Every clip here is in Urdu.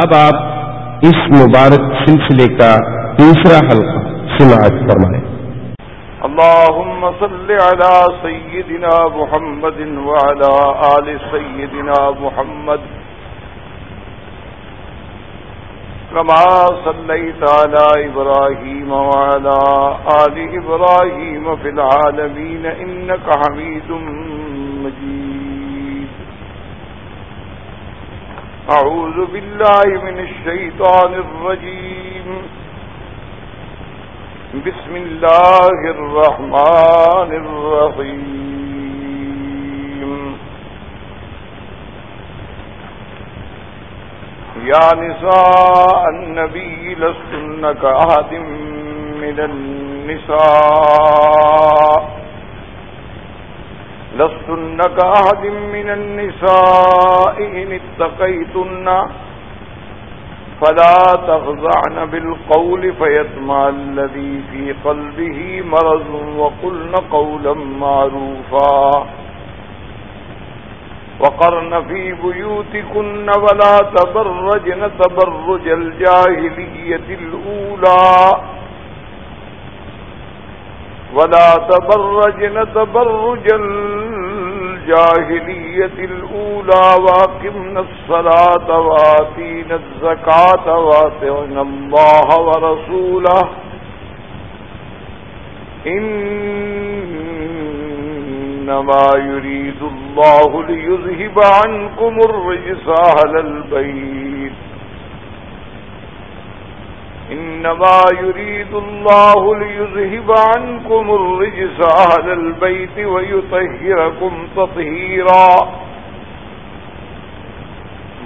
اب آپ اس مبارک سلسلے کا دوسرا حلقہ سماعت فرمائیں۔ اللهم صل على سيدنا محمد وعلى آل سيدنا محمد كما صليت على إبراهيم وعلى آل إبراهيم في العالمين إنك حميد مجيد أعوذ بالله من الشيطان الرجيم. بسم الله الرحمن الرحيم. يا نساء النبي، لستن كأحد من النساء. لستن كأحد من النساء إن اتقيتن فلا تغضعن بالقول فيطمع الذي في قلبه مرض وقلن قولا معروفا وقرن في بيوتكن ولا تبرجن تبرج الجاهلية الأولى ولا تبرجن تبرج الجاهلية الأولى واقمنا الصلاة وآتينا الزكاة واتعنا الله ورسوله. إنما يريد الله ليذهب عنكم الرجس أهل البيت. إنما يريد الله ليذهب عنكم الرجس أهل البيت ويطهركم تطهيرا.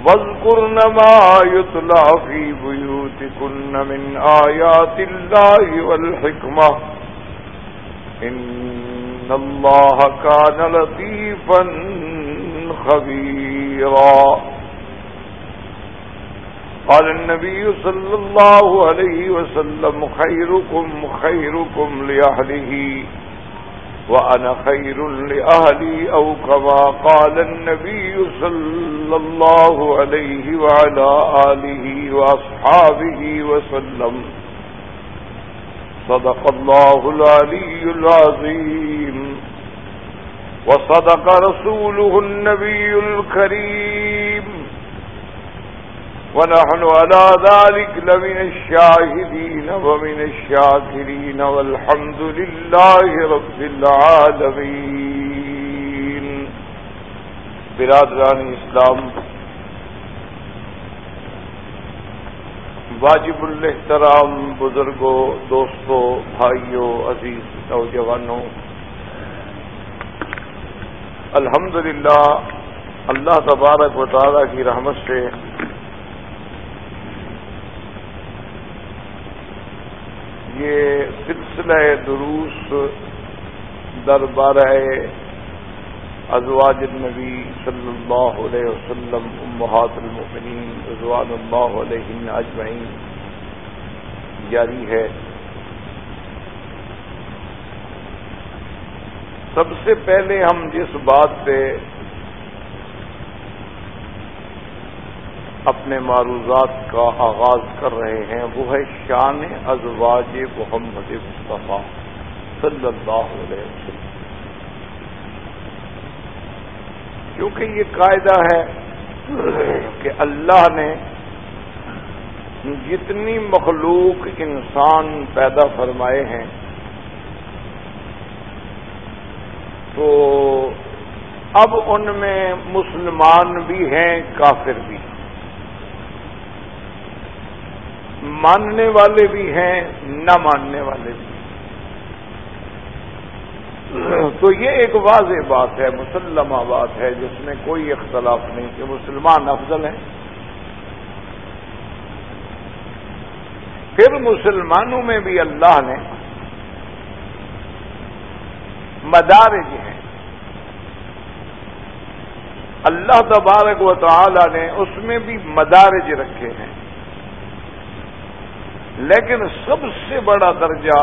واذكرن ما يطلع في بيوتكن من آيات الله والحكمة. إن الله كان لطيفا خبيرا. قال النبي صلى الله عليه وسلم خيركم خيركم لأهله وأنا خير لأهلي أو كما قال النبي صلى الله عليه وعلى آله وأصحابه وسلم. صدق الله العلي العظيم. وصدق رسوله النبي الكريم. ونحن على ذلك لمن الشاهدين ومن الشاكرين والحمد لله رب العالمين. برادران اسلام، واجب الاحترام بزرگوں، دوستوں، بھائیوں، عزیز نوجوانوں، الحمدللہ اللہ تبارک و تعالیٰ کی رحمت سے یہ سلسلہ دروس دربار ازواج النبی صلی اللہ علیہ وسلم، امہات المؤمنین رضوان اللہ علیہ اجمعین۔ جاری ہے۔ سب سے پہلے ہم جس بات پہ اپنے معروضات کا آغاز کر رہے ہیں۔ وہ ہے شان ازواج محمد مصطفیٰ صلی اللہ علیہ وسلم۔ کیونکہ یہ قاعدہ ہے کہ اللہ نے جتنی مخلوق انسان پیدا فرمائے ہیں، تو اب ان میں مسلمان بھی ہیں، کافر بھی۔ ہیں ماننے والے بھی ہیں، نہ ماننے والے بھی ہیں۔ تو یہ ایک واضح بات ہے مسلمہ بات ہے، جس میں کوئی اختلاف نہیں کہ مسلمان افضل ہیں۔ پھر مسلمانوں میں بھی اللہ نے مدارج ہیں۔ اللہ تبارک و تعالی نے اس میں بھی مدارج رکھے ہیں۔ لیکن سب سے بڑا درجہ،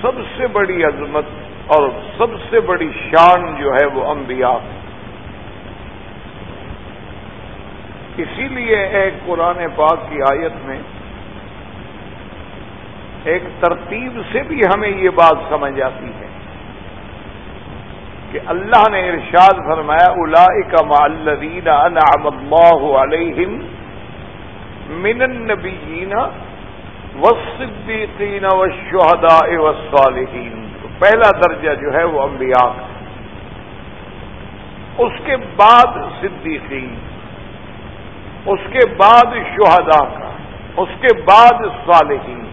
سب سے بڑی عظمت اور سب سے بڑی شان جو ہے وہ انبیاء۔ اسی لیے ایک قرآن پاک کی آیت میں ایک ترتیب سے بھی ہمیں یہ بات سمجھ آتی ہے کہ اللہ نے ارشاد فرمایا الا الذین انعم اللہ علیہم من النبیین والصدیقین والشہداء والصالحین۔ تو پہلا درجہ جو ہے وہ انبیاء کا اس کے بعد صدیقین، اس کے بعد شہداء کا، اس کے بعد صالحین۔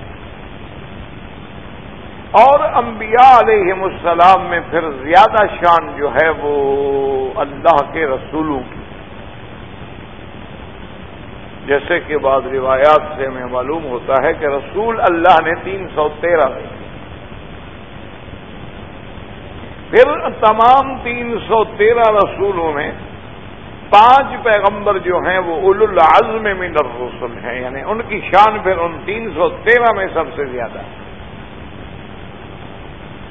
اور انبیاء علیہ السلام میں پھر زیادہ شان جو ہے وہ اللہ کے رسولوں کی۔ جیسے کہ بعض روایات سے ہمیں معلوم ہوتا ہے کہ رسول اللہ نے تین سو تیرہ پھر تمام تین سو تیرہ رسولوں میں پانچ پیغمبر جو ہیں وہ اول العزم من الرسل ہیں یعنی ان کی شان پھر ان تین سو تیرہ میں سب سے زیادہ۔ ہے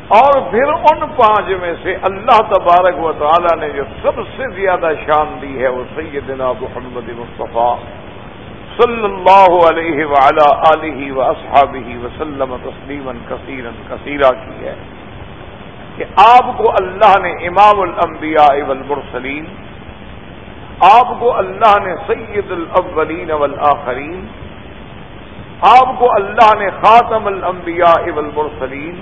اور پھر ان پانچ میں سے اللہ تبارک و تعالی نے جو سب سے زیادہ شان دی ہے وہ سیدنا محمد مصطفیٰ۔ صلی اللہ علیہ وعلا علیہ و اصحابہ وسلم تسلیم کثیر کثیرہ کی ہے کہ آپ کو اللہ نے امام الانبیاء والمرسلین، آپ کو اللہ نے سید الاولین والآخرین، آپ کو اللہ نے خاتم الانبیاء والمرسلین،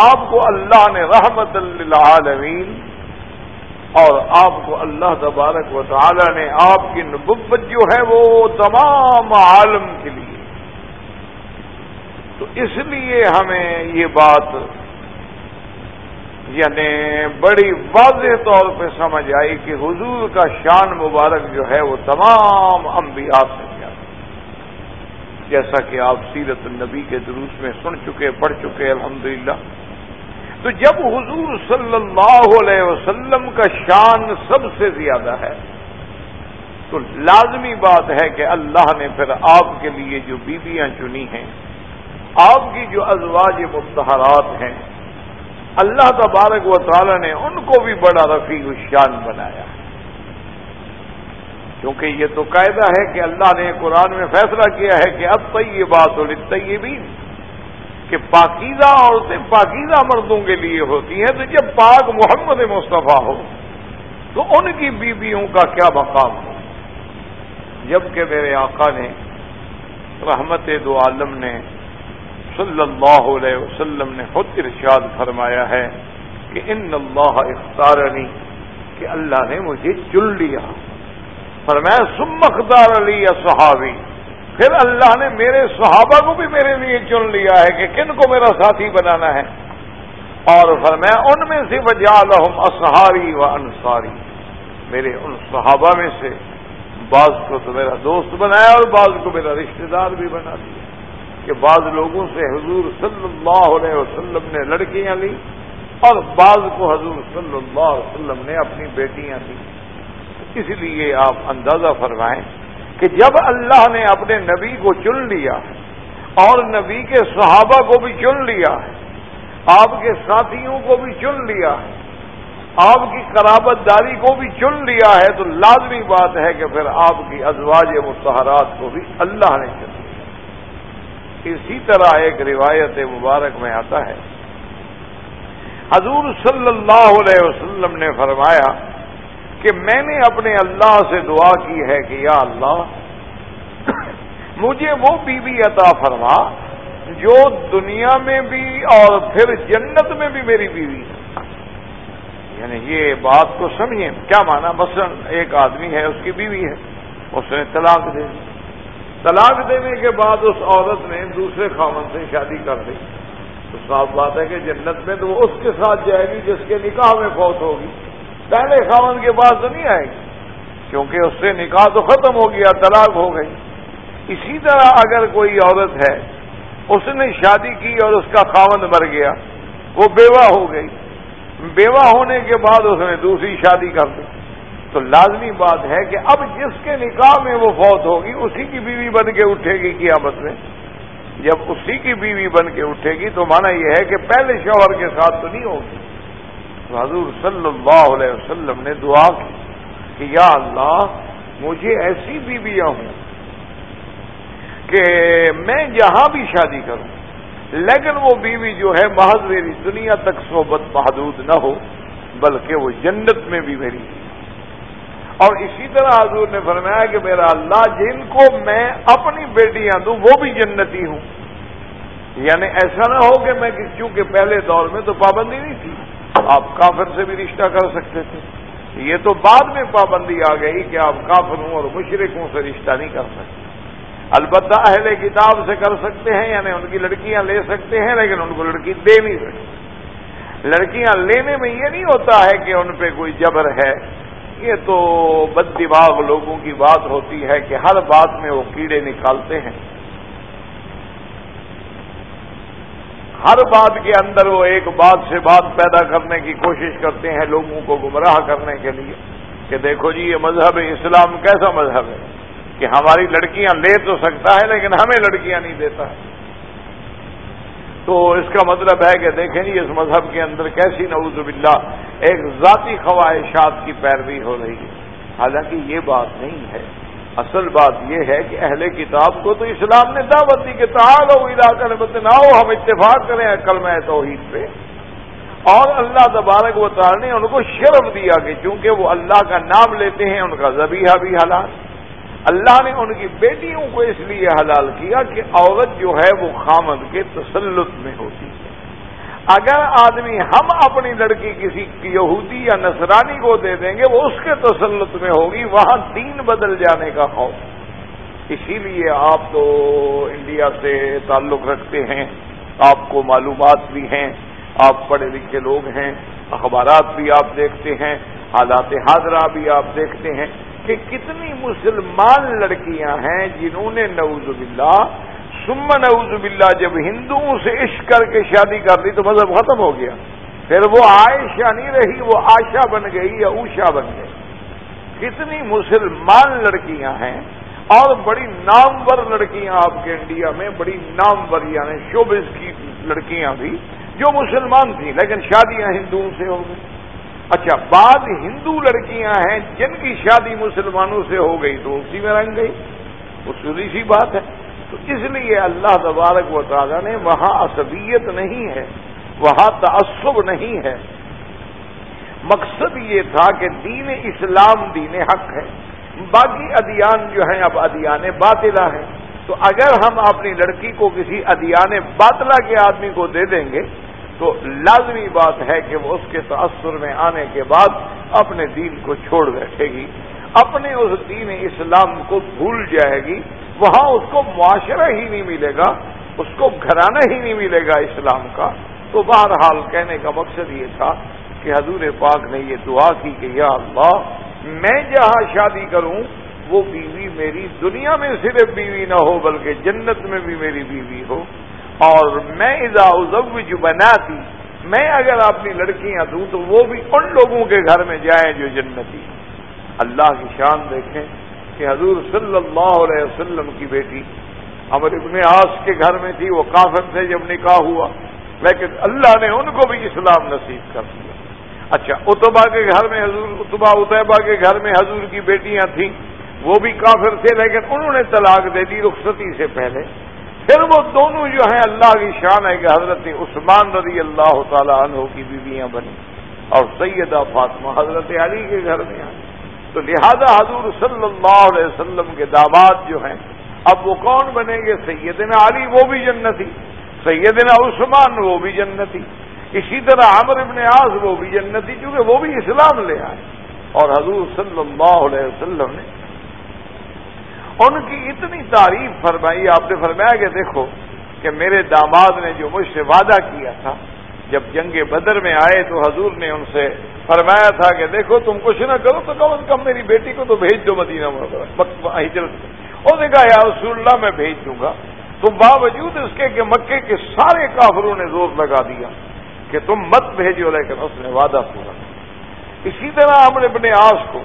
آپ کو اللہ نے رحمت للعالمین اور آپ کو اللہ تبارک و تعالی نے آپ کی نبت جو ہے وہ تمام عالم کے لیے۔ تو اس لیے ہمیں یہ بات یعنی بڑی واضح طور پہ سمجھ آئی کہ حضور کا شان مبارک جو ہے وہ تمام انبیاء سے کیا۔ جیسا کہ آپ سیرت النبی کے دروس میں سن چکے، پڑھ چکے، الحمدللہ۔ تو جب حضور صلی اللہ علیہ وسلم کا شان سب سے زیادہ ہے، تو لازمی بات ہے کہ اللہ نے پھر آپ کے لیے جو بیویاں چنی ہیں، آپ کی جو ازواج متحرات ہیں، اللہ تبارک و تعالی نے ان کو بھی بڑا رفیع الشان بنایا۔ کیونکہ یہ تو قاعدہ ہے کہ اللہ نے قرآن میں فیصلہ کیا ہے کہ اب تو یہ بات کہ پاکیزہ عورتیں پاکیزہ مردوں کے لیے ہوتی ہیں، تو جب پاک محمد مصطفیٰ ہو، تو ان کی بیویوں کا کیا مقام ہو؟ جبکہ میرے آقا نے رحمت دو عالم نے صلی اللہ علیہ وسلم نے خود ارشاد فرمایا ہے کہ ان اللہ اختارنی، کہ اللہ نے مجھے چن لیا۔ فرمایا سمخدار علی صحابی۔ پھر اللہ نے میرے صحابہ کو بھی میرے لیے چن لیا ہے کہ کن کو میرا ساتھی بنانا ہے۔ اور فرمایا، ان میں سے وجالحم اسہاری و انصاری۔ میرے ان صحابہ میں سے بعض کو تو میرا دوست بنایا اور بعض کو میرا رشتہ دار بھی بنا دیا۔ کہ بعض لوگوں سے حضور صلی اللہ علیہ وسلم نے لڑکیاں لی اور بعض کو حضور صلی اللہ علیہ وسلم نے اپنی بیٹیاں دی اس لیے آپ اندازہ فرمائیں کہ جب اللہ نے اپنے نبی کو چن لیا اور نبی کے صحابہ کو بھی چن لیا، آپ کے ساتھیوں کو بھی چن لیا، آپ کی قرابت داری کو بھی چن لیا ہے، تو لازمی بات ہے کہ پھر آپ کی ازواج متحرات کو بھی اللہ نے چن لیا۔ اسی طرح ایک روایت مبارک میں آتا ہے۔ حضور صلی اللہ علیہ وسلم نے فرمایا کہ میں نے اپنے اللہ سے دعا کی ہے کہ یا اللہ، مجھے وہ بیوی عطا فرما جو دنیا میں بھی اور پھر جنت میں بھی میری بیوی ہے۔ یعنی یہ بات کو سمجھیں۔ کیا مانا؟ مثلا ایک آدمی ہے، اس کی بیوی ہے، اس نے طلاق دے دی۔ طلاق دینے کے بعد اس عورت نے دوسرے خامن سے شادی کر دی۔ تو صاف بات ہے کہ جنت میں تو وہ اس کے ساتھ جائے گی جس کے نکاح میں فوت ہوگی۔ پہلے خاون کے پاس تو نہیں آئے گی، کیونکہ اس سے نکاح تو ختم ہو گیا، طلاق ہو گئی۔ اسی طرح اگر کوئی عورت ہے، اس نے شادی کی اور اس کا خاون مر گیا، وہ بیوہ ہو گئی۔ بیوہ ہونے کے بعد اس نے دوسری شادی کر دی۔ تو لازمی بات ہے کہ اب جس کے نکاح میں وہ فوت ہوگی، اسی کی بیوی بن کے اٹھے گی قیامت میں۔ جب اسی کی بیوی بن کے اٹھے گی تو مانا یہ ہے کہ پہلے شوہر کے ساتھ تو نہیں ہوگی۔ حضور صلی اللہ علیہ وسلم نے دعا کی کہ یا اللہ مجھے ایسی بیویاں ہوں کہ میں جہاں بھی شادی کروں، لیکن وہ بیوی جو ہے محض میری دنیا تک صحبت محدود نہ ہو، بلکہ وہ جنت میں بھی میری اور اسی طرح حضور نے فرمایا کہ میرا اللہ، جن کو میں اپنی بیٹیاں دوں، وہ بھی جنتی ہوں۔ یعنی ایسا نہ ہو کہ میں چونکہ پہلے دور میں تو پابندی نہیں تھی۔ آپ کافر سے بھی رشتہ کر سکتے تھے۔ یہ تو بعد میں پابندی آ گئی کہ آپ کافر ہوں اور مشرقوں سے رشتہ نہیں کر سکتے۔ البتہ اہل کتاب سے کر سکتے ہیں یعنی ان کی لڑکیاں لے سکتے ہیں، لیکن ان کو لڑکی دے نہیں سکتے۔ لڑکیاں لینے میں یہ نہیں ہوتا ہے کہ ان پہ کوئی جبر ہے۔ یہ تو بد دماغ لوگوں کی بات ہوتی ہے کہ ہر بات میں وہ کیڑے نکالتے ہیں۔ ہر بات کے اندر وہ ایک بات سے بات پیدا کرنے کی کوشش کرتے ہیں لوگوں کو گمراہ کرنے کے لیے کہ دیکھو جی یہ مذہب اسلام کیسا مذہب ہے؟ کہ ہماری لڑکیاں لے تو سکتا ہے لیکن ہمیں لڑکیاں نہیں دیتا۔ تو اس کا مطلب ہے کہ دیکھیں جی اس مذہب کے اندر کیسی نعوذ باللہ ایک ذاتی خواہشات کی پیروی ہو رہی ہے۔ حالانکہ یہ بات نہیں ہے۔ اصل بات یہ ہے کہ اہل کتاب کو تو اسلام نے دعوت دی کہ تعال ہو علاقہ میں نہ ہو ہم اتفاق کریں کل میں توحید پہ۔ اور اللہ تبارک و تعالی نے ان کو شرف دیا کہ چونکہ وہ اللہ کا نام لیتے ہیں، ان کا زبیحہ بھی حلال۔ اللہ نے ان کی بیٹیوں کو اس لیے حلال کیا کہ عورت جو ہے وہ خامد کے تسلط میں ہوتی۔ ہے اگر آدمی ہم اپنی لڑکی کسی یہودی یا نصرانی کو دے دیں گے، وہ اس کے تسلط میں ہوگی، وہاں دین بدل جانے کا خوف۔ اسی لیے آپ تو انڈیا سے تعلق رکھتے ہیں، آپ کو معلومات بھی ہیں، آپ پڑھے لکھے لوگ ہیں، اخبارات بھی آپ دیکھتے ہیں، حالات حاضرہ بھی آپ دیکھتے ہیں کہ کتنی مسلمان لڑکیاں ہیں جنہوں نے نعوذ باللہ سم نعوذ باللہ، جب ہندوؤں سے عشق کر کے شادی کر دی تو مذہب ختم ہو گیا۔ پھر وہ عائشہ نہیں رہی، وہ آشا بن گئی یا اوشا بن گئی۔ کتنی مسلمان لڑکیاں ہیں اور بڑی نامور لڑکیاں آپ کے انڈیا میں، بڑی نامور یعنی شوبز کی لڑکیاں بھی جو مسلمان تھیں، لیکن شادیاں ہندوؤں سے ہو گئی اچھا بعض ہندو لڑکیاں ہیں، جن کی شادی مسلمانوں سے ہو گئی تو اسی میں رنگ گئی۔ وہ سری سی بات ہے۔ تو اس لیے اللہ تبارک و تعالیٰ نے وہاں عصبیت نہیں ہے، وہاں تعصب نہیں ہے۔ مقصد یہ تھا کہ دین اسلام دین حق ہے۔ باقی ادیان جو ہیں اب ادیان باطلا ہیں۔ تو اگر ہم اپنی لڑکی کو کسی ادیان باطلا کے آدمی کو دے دیں گے، تو لازمی بات ہے کہ وہ اس کے تأثر میں آنے کے بعد اپنے دین کو چھوڑ بیٹھے گی۔ اپنے اس دین اسلام کو بھول جائے گی۔ وہاں اس کو معاشرہ ہی نہیں ملے گا، اس کو گھرانہ ہی نہیں ملے گا اسلام کا۔ تو بہرحال کہنے کا مقصد یہ تھا کہ حضور پاک نے یہ دعا کی کہ یا اللہ، میں جہاں شادی کروں، وہ بیوی میری دنیا میں صرف بیوی نہ ہو، بلکہ جنت میں بھی میری بیوی ہو۔ اور میں اذا جو بنا دی میں اگر اپنی لڑکیاں دوں تو وہ بھی ان لوگوں کے گھر میں جائیں جو جنتی اللہ کی شان دیکھیں کہ حضور صلی اللہ علیہ وسلم کی بیٹی امر ابن آس کے گھر میں تھی، وہ کافر سے جب نکاح ہوا، لیکن اللہ نے ان کو بھی اسلام نصیب کر دیا۔ اچھا اتبا کے گھر میں حضور اتبا اتبا کے گھر میں حضور کی بیٹیاں تھیں، وہ بھی کافر تھے، لیکن انہوں نے طلاق دے دی رخصتی سے پہلے۔ پھر وہ دونوں جو ہیں، اللہ کی شان ہے کہ حضرت عثمان رضی اللہ تعالی عنہ کی بیویاں بنی اور سیدہ فاطمہ حضرت علی کے گھر میں آئی تو لہذا حضور صلی اللہ علیہ وسلم کے دعوات جو ہیں، اب وہ کون بنیں گے؟ سیدنا علی، وہ بھی جنتی۔ سیدنا عثمان، وہ بھی جنتی۔ اسی طرح عمر ابن آز وہ بھی جنتی، کیونکہ وہ بھی اسلام لے آئے۔ اور حضور صلی اللہ علیہ وسلم نے ان کی اتنی تعریف فرمائی، آپ نے فرمایا کہ دیکھو کہ میرے داماد نے جو مجھ سے وعدہ کیا تھا جب جنگ بدر میں آئے تو حضور نے ان سے فرمایا تھا کہ دیکھو تم کچھ نہ کرو تو کم از کم میری بیٹی کو تو بھیج دو مدینہ ہجرت اور نے کہا، یا رسول اللہ، میں بھیج دوں گا۔ تو باوجود اس کے کہ مکے کے سارے کافروں نے زور لگا دیا کہ تم مت بھیجو، لیکن اس نے وعدہ پورا اسی طرح ہم نے اپنے آس کو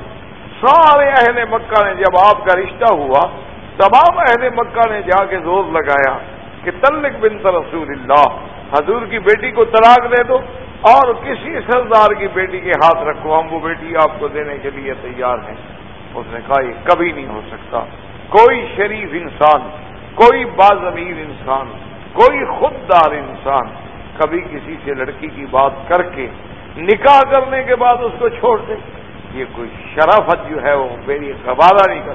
سارے اہل مکہ نے جب آپ کا رشتہ ہوا، تمام اہل مکہ نے جا کے زور لگایا کہ تلک بنت رسول اللہ حضور کی بیٹی کو طلاق دے دو اور کسی سردار کی بیٹی کے ہاتھ رکھو، ہم وہ بیٹی آپ کو دینے کے لیے تیار ہیں۔ اس نے کہا، یہ کبھی نہیں ہو سکتا۔ کوئی شریف انسان، کوئی بازمیر انسان، کوئی خوددار انسان کبھی کسی سے لڑکی کی بات کر کے نکاح کرنے کے بعد اس کو چھوڑ دے۔ یہ کوئی شرافت جو ہے وہ میری قبادہ نہیں کر۔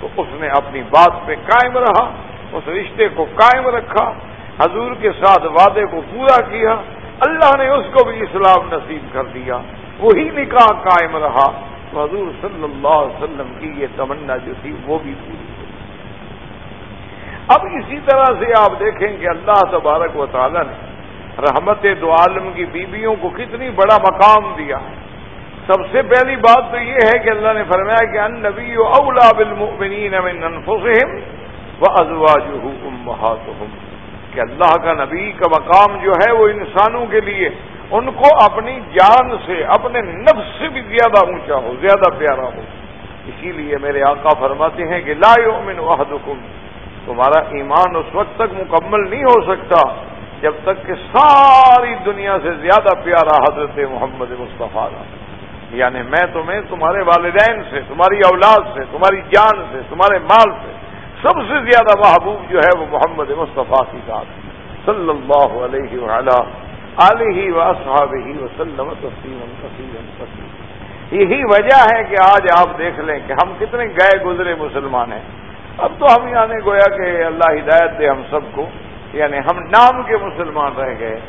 تو اس نے اپنی بات پہ قائم رہا، اس رشتے کو قائم رکھا۔ حضور کے ساتھ وعدے کو پورا کیا، اللہ نے اس کو بھی اسلام نصیب کر دیا۔ وہی نکاح قائم رہا۔ تو حضور صلی اللہ علیہ وسلم کی یہ تمنا جو تھی، وہ بھی پوری ہوئی اب اسی طرح سے آپ دیکھیں کہ اللہ تبارک و تعالی نے رحمت دو عالم کی بیویوں کو کتنی بڑا مقام دیا۔ سب سے پہلی بات تو یہ ہے کہ اللہ نے فرمایا کہ ان نبی اولا بالمؤمنین من انفسهم وازواجهم کہ اللہ کا نبی کا مقام جو ہے وہ انسانوں کے لیے، ان کو اپنی جان سے، اپنے نفس سے بھی زیادہ اونچا ہو، زیادہ پیارا ہو۔ اسی لیے میرے آقا فرماتے ہیں کہ لا یؤمن احدکم، تمہارا ایمان اس وقت تک مکمل نہیں ہو سکتا جب تک کہ ساری دنیا سے زیادہ پیارا حضرت محمد مصطفیٰ یعنی میں تمہیں، تمہارے والدین سے، تمہاری اولاد سے، تمہاری جان سے، تمہارے مال سے سب سے زیادہ محبوب جو ہے وہ محمد مصطفیٰ کی ذات صلی اللہ علیہ وعلا علیہ و ہی وسلم تسلیم تسلیم یہی وجہ ہے کہ آج آپ دیکھ لیں کہ ہم کتنے گئے گزرے مسلمان ہیں۔ اب تو ہم یعنی گویا کہ اللہ ہدایت دے ہم سب کو۔ یعنی ہم نام کے مسلمان رہ گئے۔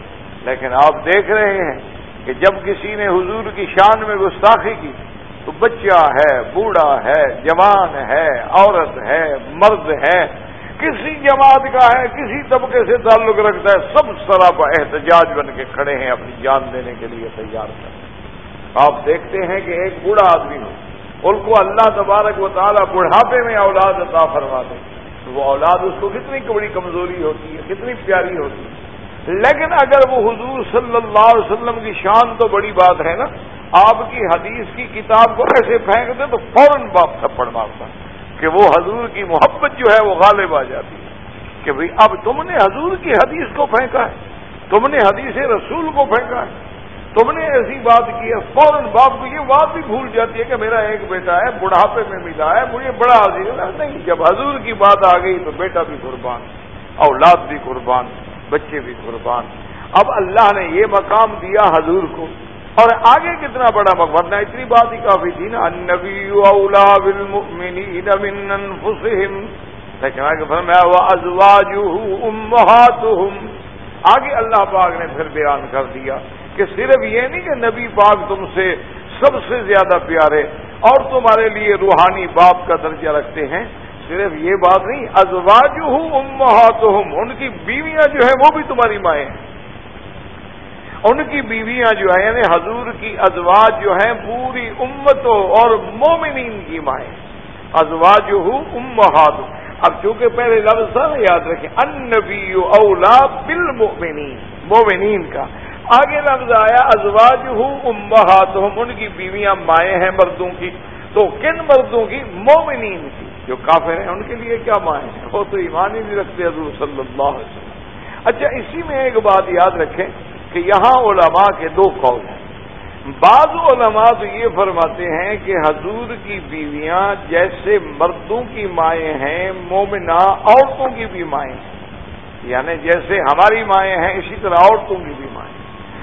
لیکن آپ دیکھ رہے ہیں کہ جب کسی نے حضور کی شان میں گستاخی کی تو بچہ ہے، بوڑھا ہے، جوان ہے، عورت ہے، مرد ہے۔ کسی جماعت کا ہے، کسی طبقے سے تعلق رکھتا ہے، سب سراپا احتجاج بن کے کھڑے ہیں اپنی جان دینے کے لیے تیار کر آپ دیکھتے ہیں کہ ایک بوڑھا آدمی ہو، ان کو اللہ تبارک و تعالیٰ بڑھاپے میں اولاد عطا فرما دے۔ تو وہ اولاد اس کو کتنی بڑی کمزوری ہوتی ہے، کتنی پیاری ہوتی ہے۔ لیکن اگر وہ حضور صلی اللہ علیہ وسلم کی شان تو بڑی بات ہے نا، آپ کی حدیث کی کتاب کو ایسے پھینک دیں تو فوراً باپ تھپڑ مارتا کہ وہ حضور کی محبت جو ہے وہ غالب آ جاتی ہے کہ بھئی اب تم نے حضور کی حدیث کو پھینکا ہے، تم نے حدیث رسول کو پھینکا ہے، تم نے ایسی بات کی ہے، فوراً باپ کو یہ بات بھی بھول جاتی ہے کہ میرا ایک بیٹا ہے، بڑھاپے میں ملا ہے، مجھے بڑا عزیز نہیں، جب حضور کی بات آ گئی تو بیٹا بھی قربان، اولاد بھی قربان۔ بچے بھی قربان۔ اب اللہ نے یہ مقام دیا حضور کو۔ اور آگے کتنا بڑا مقبر اتنی بات ہی کافی تھی نا۔ نبی اولا آگے اللہ پاک نے پھر بیان کر دیا کہ صرف یہ نہیں کہ نبی پاک تم سے سب سے زیادہ پیارے اور تمہارے لیے روحانی باپ کا درجہ رکھتے ہیں صرف یہ بات نہیں ازواج ہوں ان کی بیویاں جو ہیں وہ بھی تمہاری مائیں ہیں۔ ان کی بیویاں جو ہیں یعنی حضور کی ازواج جو ہیں، پوری امتوں اور مومنین کی مائیں۔ ازواج ہوں اب چونکہ پہلے لفظ تھا، یاد رکھیں ان نبی اولا بل مومنین کا۔ آگے لفظ آیا ازواج ہوں ان کی بیویاں مائیں ہیں مردوں کی۔ تو کن مردوں کی؟ مومنین کی۔ جو کافر ہیں ان کے لیے کیا مائیں وہ تو ایمان ہی نہیں رکھتے حضور صلی اللہ علیہ وسلم۔ اچھا اسی میں ایک بات یاد رکھیں کہ یہاں علماء کے دو قول ہیں۔ بعض علماء تو یہ فرماتے ہیں کہ حضور کی بیویاں جیسے مردوں کی مائیں ہیں مومنہ عورتوں کی بھی مائیں ہیں۔ یعنی جیسے ہماری مائیں ہیں، اسی طرح عورتوں کی بھی مائیں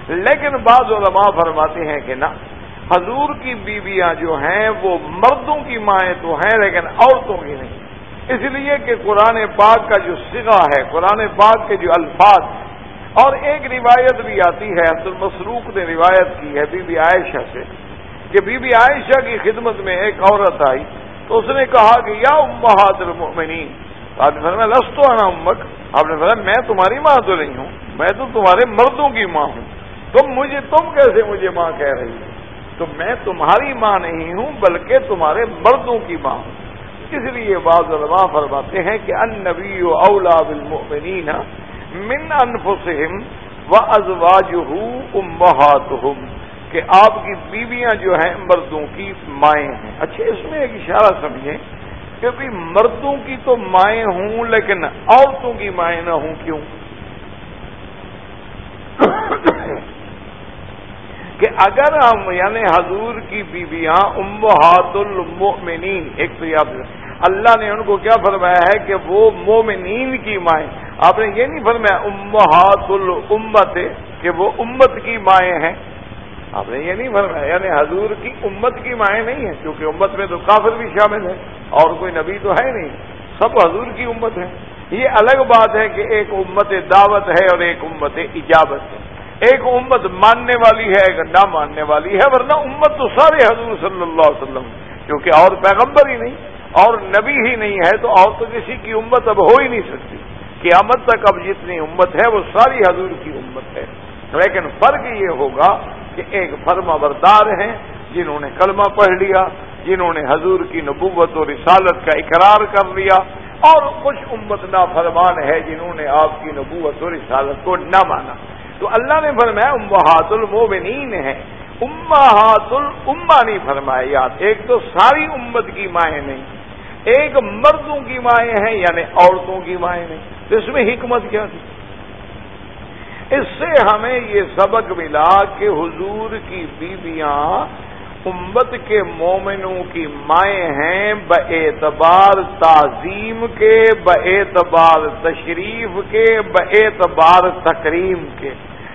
لیکن بعض علماء فرماتے ہیں کہ نہ حضور کی بیویاں جو ہیں وہ مردوں کی مائیں تو ہیں لیکن عورتوں کی نہیں۔ اس لیے کہ قرآن پاک کا جو سگا ہے، قرآن پاک کے جو الفاظ اور ایک روایت بھی آتی ہے، عبد المسروق نے روایت کی ہے بی بی عائشہ سے، کہ بی بی عائشہ کی خدمت میں ایک عورت آئی تو اس نے کہا کہ یا امہات المؤمنین۔ آپ نے فرمایا، لستو آنا امک؟ آپ نے فرمایا، میں تمہاری ماں تو نہیں ہوں، میں تو تمہارے مردوں کی ماں ہوں۔ تم مجھے، تم کیسے مجھے ماں کہہ رہی ہو؟ تو میں تمہاری ماں نہیں ہوں، بلکہ تمہارے مردوں کی ماں ہوں۔ اس لیے بعض علماء فرماتے ہیں کہ ان نبی اولا بالمؤمنین من انفسہم و ازواج امہاتہم، کہ آپ کی بیویاں جو ہیں مردوں کی مائیں ہیں۔ اچھا اس میں ایک اشارہ سمجھیں کہ بھی مردوں کی تو مائیں ہوں، لیکن عورتوں کی مائیں نہ ہوں، کیوں کہ اگر ہم یعنی حضور کی بیویاں امہات المؤمنین ایک تو یاد اللہ نے ان کو کیا فرمایا ہے کہ وہ مومنین کی مائیں۔ آپ نے یہ نہیں فرمایا امہات الامت کہ وہ امت کی مائیں ہیں۔ آپ نے یہ نہیں فرمایا یعنی حضور کی امت کی مائیں نہیں ہیں، کیونکہ امت میں تو کافر بھی شامل ہے اور کوئی نبی تو ہے نہیں۔ سب حضور کی امت ہے یہ الگ بات ہے کہ ایک امت دعوت ہے اور ایک امت اجابت ہے۔ ایک امت ماننے والی ہے ایک نہ ماننے والی ہے، ورنہ امت تو سارے حضور صلی اللہ علیہ وسلم، کیونکہ اور پیغمبر ہی نہیں، اور نبی ہی نہیں ہے، تو اور تو کسی کی امت اب ہو ہی نہیں سکتی۔ قیامت تک اب جتنی امت ہے، وہ ساری حضور کی امت ہے۔ لیکن فرق یہ ہوگا کہ ایک فرما بردار ہیں، جنہوں نے کلمہ پڑھ لیا، جنہوں نے حضور کی نبوت و رسالت کا اقرار کر لیا، اور کچھ امت نا فرمان ہے جنہوں نے آپ کی نبوت و رسالت کو نہ مانا۔ تو اللہ نے فرمایا امہات المومنین ہیں۔ امہات الما نہیں فرمایا یاد، ایک تو ساری امت کی مائیں نہیں، ایک مردوں کی مائیں ہیں یعنی عورتوں کی مائیں نہیں۔ تو اس میں حکمت کیا تھی؟ اس سے ہمیں یہ سبق ملا کہ حضور کی بیویاں امت کے مومنوں کی مائیں ہیں ب اعتبار تعظیم کے ب اعتبار تشریف کے ب اعتبار تکریم کے،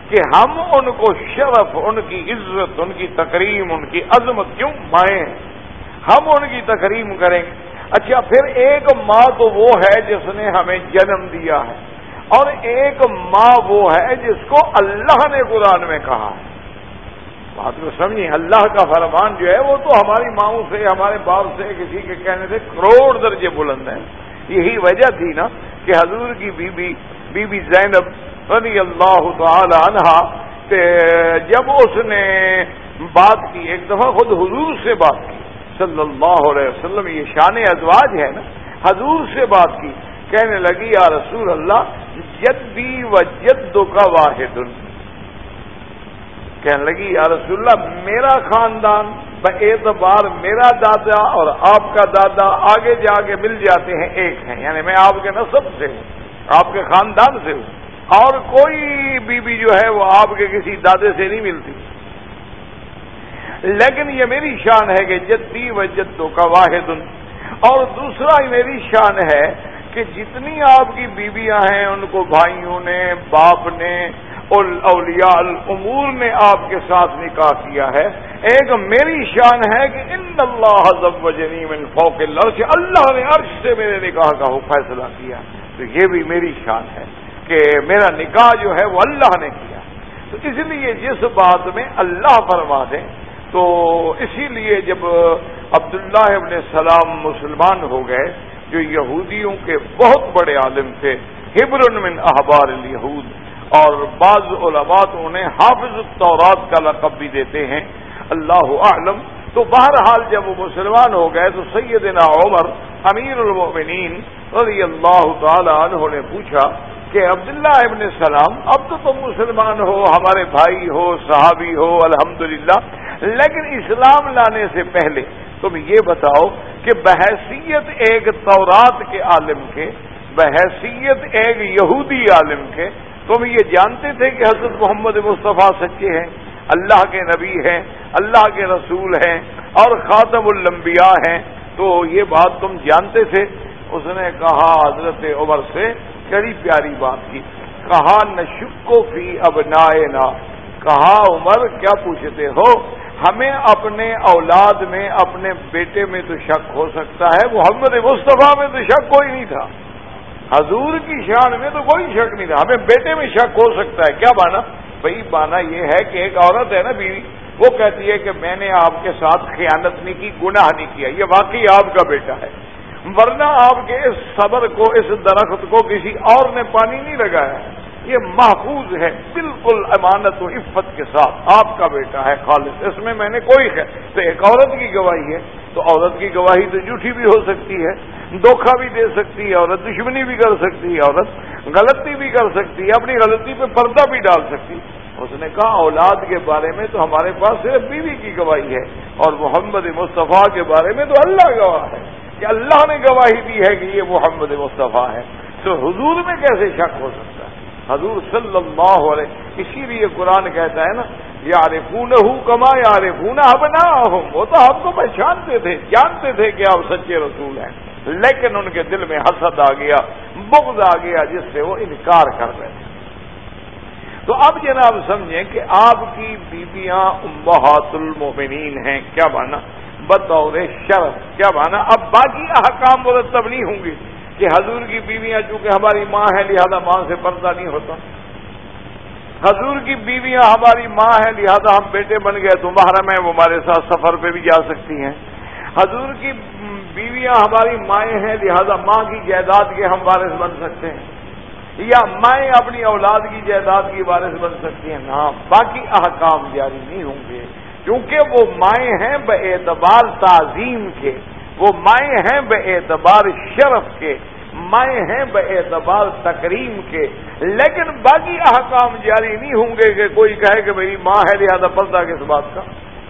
کہ ہم ان کو شرف، ان کی عزت، ان کی تکریم، ان کی عظمت کیوں مائیں ہم ان کی تکریم کریں گے۔ اچھا پھر ایک ماں تو وہ ہے جس نے ہمیں جنم دیا ہے، اور ایک ماں وہ ہے جس کو اللہ نے قرآن میں کہا ہے۔ بات کو سمجھیں اللہ کا فرمان جو ہے وہ تو ہماری ماؤں سے، ہمارے باپ سے، کسی کے کہنے سے کروڑ درجے بلند ہیں۔ یہی وجہ تھی نا کہ حضور کی بی بی بی بی زینب رضی اللہ تعالی عنہ کہ جب اس نے بات کی، ایک دفعہ خود حضور سے بات کی، صلی اللہ علیہ وسلم، یہ شان ازواج ہے نا، حضور سے بات کی، کہنے لگی، یا رسول اللہ، جدی و جدو کا واحد کہنے لگی، یا رسول اللہ، میرا خاندان اعتبار میرا دادا اور آپ کا دادا آگے جا کے مل جاتے ہیں، ایک ہیں۔ یعنی میں آپ کے نصب سے ہوں، آپ کے خاندان سے ہوں۔ اور کوئی بیوی بی جو ہے وہ آپ کے کسی دادے سے نہیں ملتی۔ لیکن یہ میری شان ہے کہ جدی و جدو کا واحد اور دوسرا میری شان ہے کہ جتنی آپ کی بیویاں ہیں، ان کو بھائیوں نے، باپ نے اولیاء الامور نے آپ کے ساتھ نکاح کیا ہے۔ ایک میری شان ہے کہ ان اللہ من فوق العرش، اللہ نے عرش سے میرے نکاح کا فیصلہ کیا۔ تو یہ بھی میری شان ہے کہ میرا نکاح جو ہے وہ اللہ نے کیا۔ تو اس لیے جس بات میں اللہ فرما دیں تو اسی لیے جب عبداللہ ابن سلام مسلمان ہو گئے، جو یہودیوں کے بہت بڑے عالم تھے ہبر من احبار الیہود اور بعض علماء انہیں حافظ التورات کا لقب بھی دیتے ہیں۔ اللہ عالم تو بہرحال جب وہ مسلمان ہو گئے تو سیدنا عمر، امیر المؤمنین رضی اللہ تعالی عنہ نے پوچھا کہ عبداللہ ابن سلام، اب تو تم مسلمان ہو، ہمارے بھائی ہو، صحابی ہو، الحمدللہ۔ لیکن اسلام لانے سے پہلے تم یہ بتاؤ کہ بحیثیت ایک تورات کے عالم کے، بحیثیت ایک یہودی عالم کے تم یہ جانتے تھے کہ حضرت محمد مصطفیٰ سچے ہیں، اللہ کے نبی ہیں، اللہ کے رسول ہیں اور خاتم الانبیاء ہیں۔ تو یہ بات تم جانتے تھے؟ اس نے کہا حضرت عمر سے، بڑی پیاری بات کی کہا نشکو فی اب کہا، عمر، کیا پوچھتے ہو؟ ہمیں اپنے اولاد میں، اپنے بیٹے میں تو شک ہو سکتا ہے، محمد مصطفیٰ میں تو شک کوئی نہیں تھا۔ حضور کی شان میں تو کوئی شک نہیں تھا۔ ہمیں بیٹے میں شک ہو سکتا ہے۔ کیا بانا؟ بھائی، بانا یہ ہے کہ ایک عورت ہے نا بیوی، وہ کہتی ہے کہ میں نے آپ کے ساتھ خیانت نہیں کی، گناہ نہیں کیا۔ یہ واقعی آپ کا بیٹا ہے۔ ورنہ آپ کے اس صبر کو، اس درخت کو کسی اور نے پانی نہیں لگایا۔ ہے یہ محفوظ ہے، بالکل امانت و عفت کے ساتھ آپ کا بیٹا ہے، خالص۔ اس میں میں نے کوئی ہے تو ایک عورت کی گواہی ہے۔ تو عورت کی گواہی تو جھوٹھی بھی ہو سکتی ہے۔ دھوکھا بھی دے سکتی ہے، عورت دشمنی بھی کر سکتی ہے، عورت غلطی بھی کر سکتی ہے، اپنی غلطی پہ پردہ بھی ڈال سکتی اس نے کہا، اولاد کے بارے میں تو ہمارے پاس صرف بیوی کی گواہی ہے اور محمد مصطفیٰ کے بارے میں تو اللہ گواہ ہے کہ اللہ نے گواہی دی ہے کہ یہ محمد مصطفیٰ ہے۔ تو حضور میں کیسے شک ہو سکتا ہے؟ حضور صلی اللہ علیہ، اسی لیے قرآن کہتا ہے نا یار پون کما یار پونا بنا وہ تو ہم کو پہچانتے تھے، جانتے تھے کہ آپ سچے رسول ہیں۔ لیکن ان کے دل میں حسد آ گیا، بغض آ گیا، جس سے وہ انکار کر رہے تھے۔ تو اب جناب سمجھیں کہ آپ کی بیویاں امبہات المومنین ہیں، کیا مانا؟ بطور شرف، کیا مانا؟ اب باقی احکام مرتب نہیں ہوں گے کہ حضور کی بیویاں چونکہ ہماری ماں ہے لہذا ماں سے پردہ نہیں ہوتا۔ حضور کی بیویاں ہماری ماں ہیں، لہذا ہم بیٹے بن گئے تو محرم ہے، وہ ہمارے ساتھ سفر پہ بھی جا سکتی ہیں۔ حضور کی بیویاں ہماری مائیں ہیں، لہذا ماں کی جائیداد کے ہم وارث بن سکتے ہیں۔ یا مائیں اپنی اولاد کی جائیداد کی وارث بن سکتی ہیں۔ ہاں باقی احکام جاری نہیں ہوں گے۔ کیونکہ وہ مائیں ہیں بے اعتبار تعظیم کے۔ وہ مائیں ہیں بے اعتبار شرف کے۔ مائیں ہیں بے اعتبار تکریم کے۔ لیکن باقی احکام جاری نہیں ہوں گے کہ کوئی کہے کہ میری ماں ہے، لہٰذا پردہ کس بات کا؟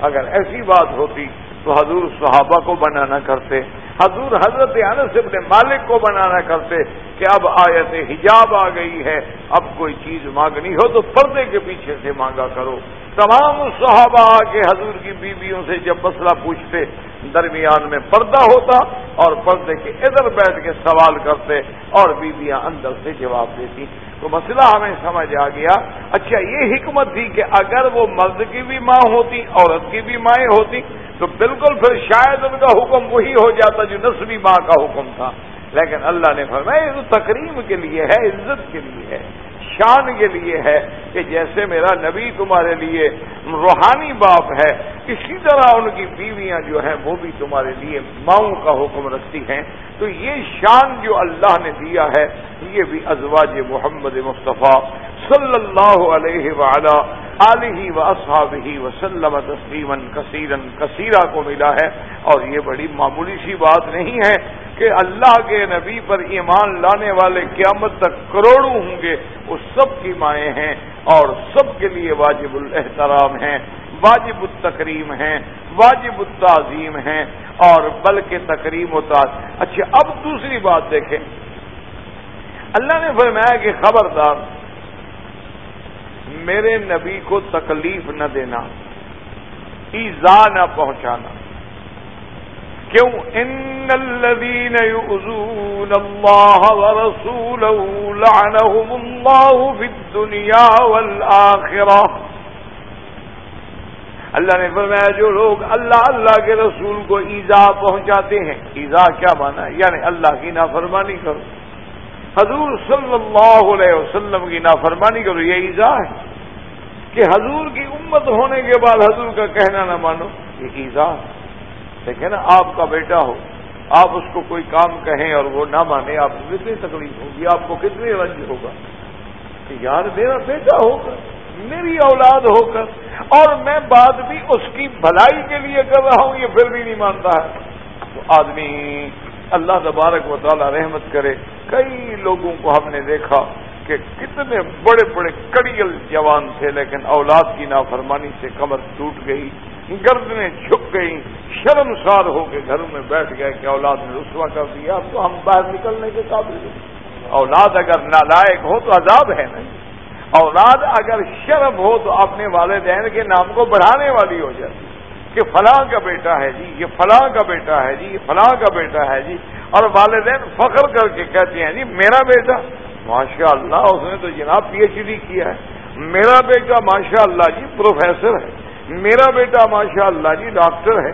اگر ایسی بات ہوتی تو حضور صحابہ کو بنانا کرتے، حضور حضرت انس ابن مالک کو بنانا کرتے کہ اب آیت حجاب آ گئی ہے، اب کوئی چیز مانگنی ہو تو پردے کے پیچھے سے مانگا کرو۔ تمام صحابہ کے حضور کی بیویوں سے جب مسئلہ پوچھتے، درمیان میں پردہ ہوتا اور پردے کے ادھر بیٹھ کے سوال کرتے اور بیویاں اندر سے جواب دیتی۔ تو مسئلہ ہمیں سمجھ آ گیا۔ اچھا یہ حکمت تھی کہ اگر وہ مرد کی بھی ماں ہوتی، عورت کی بھی مائیں ہوتی، تو بالکل پھر شاید ان کا حکم وہی ہو جاتا جو نسبی ماں کا حکم تھا۔ لیکن اللہ نے فرمایا، یہ تو تقریب کے لیے ہے، عزت کے لیے ہے۔ شان کے لیے ہے کہ جیسے میرا نبی تمہارے لیے روحانی باپ ہے، اسی طرح ان کی بیویاں جو ہیں وہ بھی تمہارے لیے ماؤں کا حکم رکھتی ہیں۔ تو یہ شان جو اللہ نے دیا ہے، یہ بھی ازواج محمد مصطفیٰ صلی اللہ علیہ وعلا علیہ و اصحاب ہی وسلم تسلیم کثیرن کثیرہ کو ملا ہے۔ اور یہ بڑی معمولی سی بات نہیں ہے کہ اللہ کے نبی پر ایمان لانے والے قیامت تک کروڑوں ہوں گے وہ سب کی مائیں ہیں اور سب کے لیے واجب الاحترام ہیں، واجب التکریم ہیں، واجب التعظیم ہیں، اور بلکہ تکریم و تعظیم اچھا اب دوسری بات دیکھیں۔ اللہ نے فرمایا کہ خبردار، میرے نبی کو تکلیف نہ دینا، ایزا نہ پہنچانا۔ کیوں ان الذين يؤذون الله ورسوله لعنهم الله في الدنيا والآخرة. اللہ نے فرمایا، جو لوگ اللہ اللہ کے رسول کو ایزا پہنچاتے ہیں، ایزا کیا مانا یعنی اللہ کی نافرمانی کرو۔ حضور صلی اللہ علیہ وسلم کی نافرمانی کرو، یہ ایزا ہے۔ کہ حضور کی امت ہونے کے بعد حضور کا کہنا نہ مانو، یہ ایزا ہے۔ دیکھیں نا آپ کا بیٹا ہو، آپ اس کو کوئی کام کہیں اور وہ نہ مانے، آپ کو کتنی تکلیف ہوگی، آپ کو کتنی رنج ہوگا؟ کہ یار میرا بیٹا ہو کر میری اولاد ہو کر اور میں بات بھی اس کی بھلائی کے لیے کر رہا ہوں، یہ پھر بھی نہیں مانتا۔ ہے تو آدمی اللہ تبارک و تعالی رحمت کرے۔ کئی لوگوں کو ہم نے دیکھا کہ کتنے بڑے بڑے کڑیل جوان تھے، لیکن اولاد کی نافرمانی سے کمر ٹوٹ گئی۔ گردنیں جھک گئی شرمسار ہو کے گھروں میں بیٹھ گئے کہ اولاد نے رسوا کر دیا، اب تو ہم باہر نکلنے کے قابل ہیں۔ اولاد اگر نالائق ہو تو عذاب ہے نہیں اولاد اگر شرم ہو تو اپنے والدین کے نام کو بڑھانے والی ہو جاتی کہ فلاں کا بیٹا ہے جی یہ فلاں کا بیٹا ہے جی یہ فلاں کا بیٹا ہے جی۔ اور والدین فخر کر کے کہتے ہیں جی میرا بیٹا۔ ماشاء اللہ اس نے تو جناب پی ایچ ڈی کیا ہے۔ میرا بیٹا ماشاء اللہ جی پروفیسر ہے۔ میرا بیٹا ماشاء اللہ جی ڈاکٹر ہے،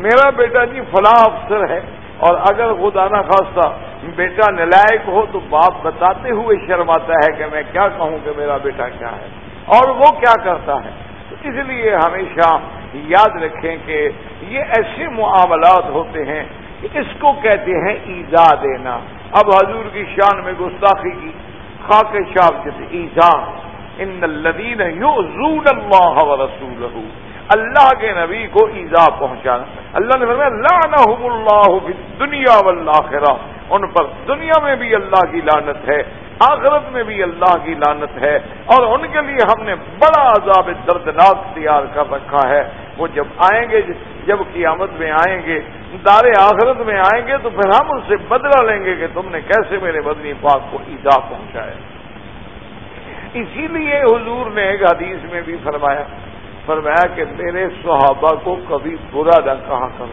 میرا بیٹا جی فلاں افسر ہے، اور اگر خدا نہ خواستہ بیٹا نلائق ہو تو باپ بتاتے ہوئے شرماتا ہے کہ میں کیا کہوں کہ میرا بیٹا کیا ہے، اور وہ کیا کرتا ہے۔ تو اس لیے ہمیشہ یاد رکھیں کہ یہ ایسے معاملات ہوتے ہیں کہ اس کو کہتے ہیں ایزا دینا۔ اب حضور کی شان میں گستاخی کی، خاک شاپ جیسے ایزا۔ ان الدین یو اللہ رسول اللہ کے نبی کو ایزا پہنچانا۔ اللہ نے فرمایا اللہ دنیا والآخرہ۔ ان پر دنیا میں بھی اللہ کی لانت ہے، آخرت میں بھی اللہ کی لانت ہے۔ اور ان کے لیے ہم نے بڑا عذاب دردناک تیار کر رکھا ہے۔ وہ جب آئیں گے، جب قیامت میں آئیں گے، دار آخرت میں آئیں گے، تو پھر ہم ان سے بدلہ لیں گے کہ تم نے کیسے میرے بدنی پاک کو ایزا پہنچایا۔ اسی لیے حضور نے ایک حدیث میں بھی فرمایا فرمایا کہ میرے صحابہ کو کبھی برا نہ کہا کرو۔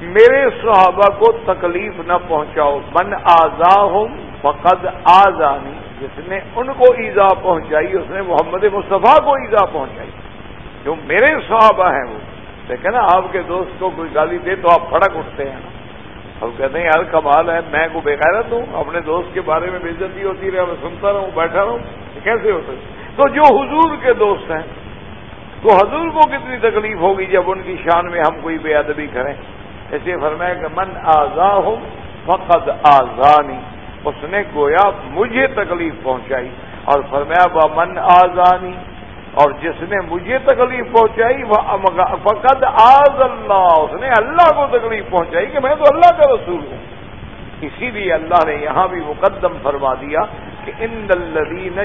میرے صحابہ کو تکلیف نہ پہنچاؤ۔ من آزا ہوں فقد آزانی۔ جس نے ان کو ایزا پہنچائی، اس نے محمد مصطفیٰ کو ایزا پہنچائی۔ جو میرے صحابہ ہیں وہ۔ دیکھیں نا آپ کے دوست کو کوئی گالی دے تو آپ پھڑک اٹھتے ہیں۔ اب کہتے ہیں، یار کمال ہے، میں کو بےغیرت ہوں، اپنے دوست کے بارے میں بےزتی ہوتی رہے میں سنتا رہوں، بیٹھا رہوں کیسے ہو سکتا تو جو حضور کے دوست ہیں، تو حضور کو کتنی تکلیف ہوگی جب ان کی شان میں ہم کوئی بے ادبی کریں؟ ایسے فرمایا کہ، من آزا ہوں فقد آزانی اس نے گویا مجھے تکلیف پہنچائی اور فرمایا وہ من آزانی اور جس نے مجھے تکلیف پہنچائی، وہ فقد آز اللہ۔ اس نے اللہ کو تکلیف پہنچائی کہ میں تو اللہ کا رسول ہوں۔ اسی لیے اللہ نے یہاں بھی مقدم فرما دیا کہ ان الدین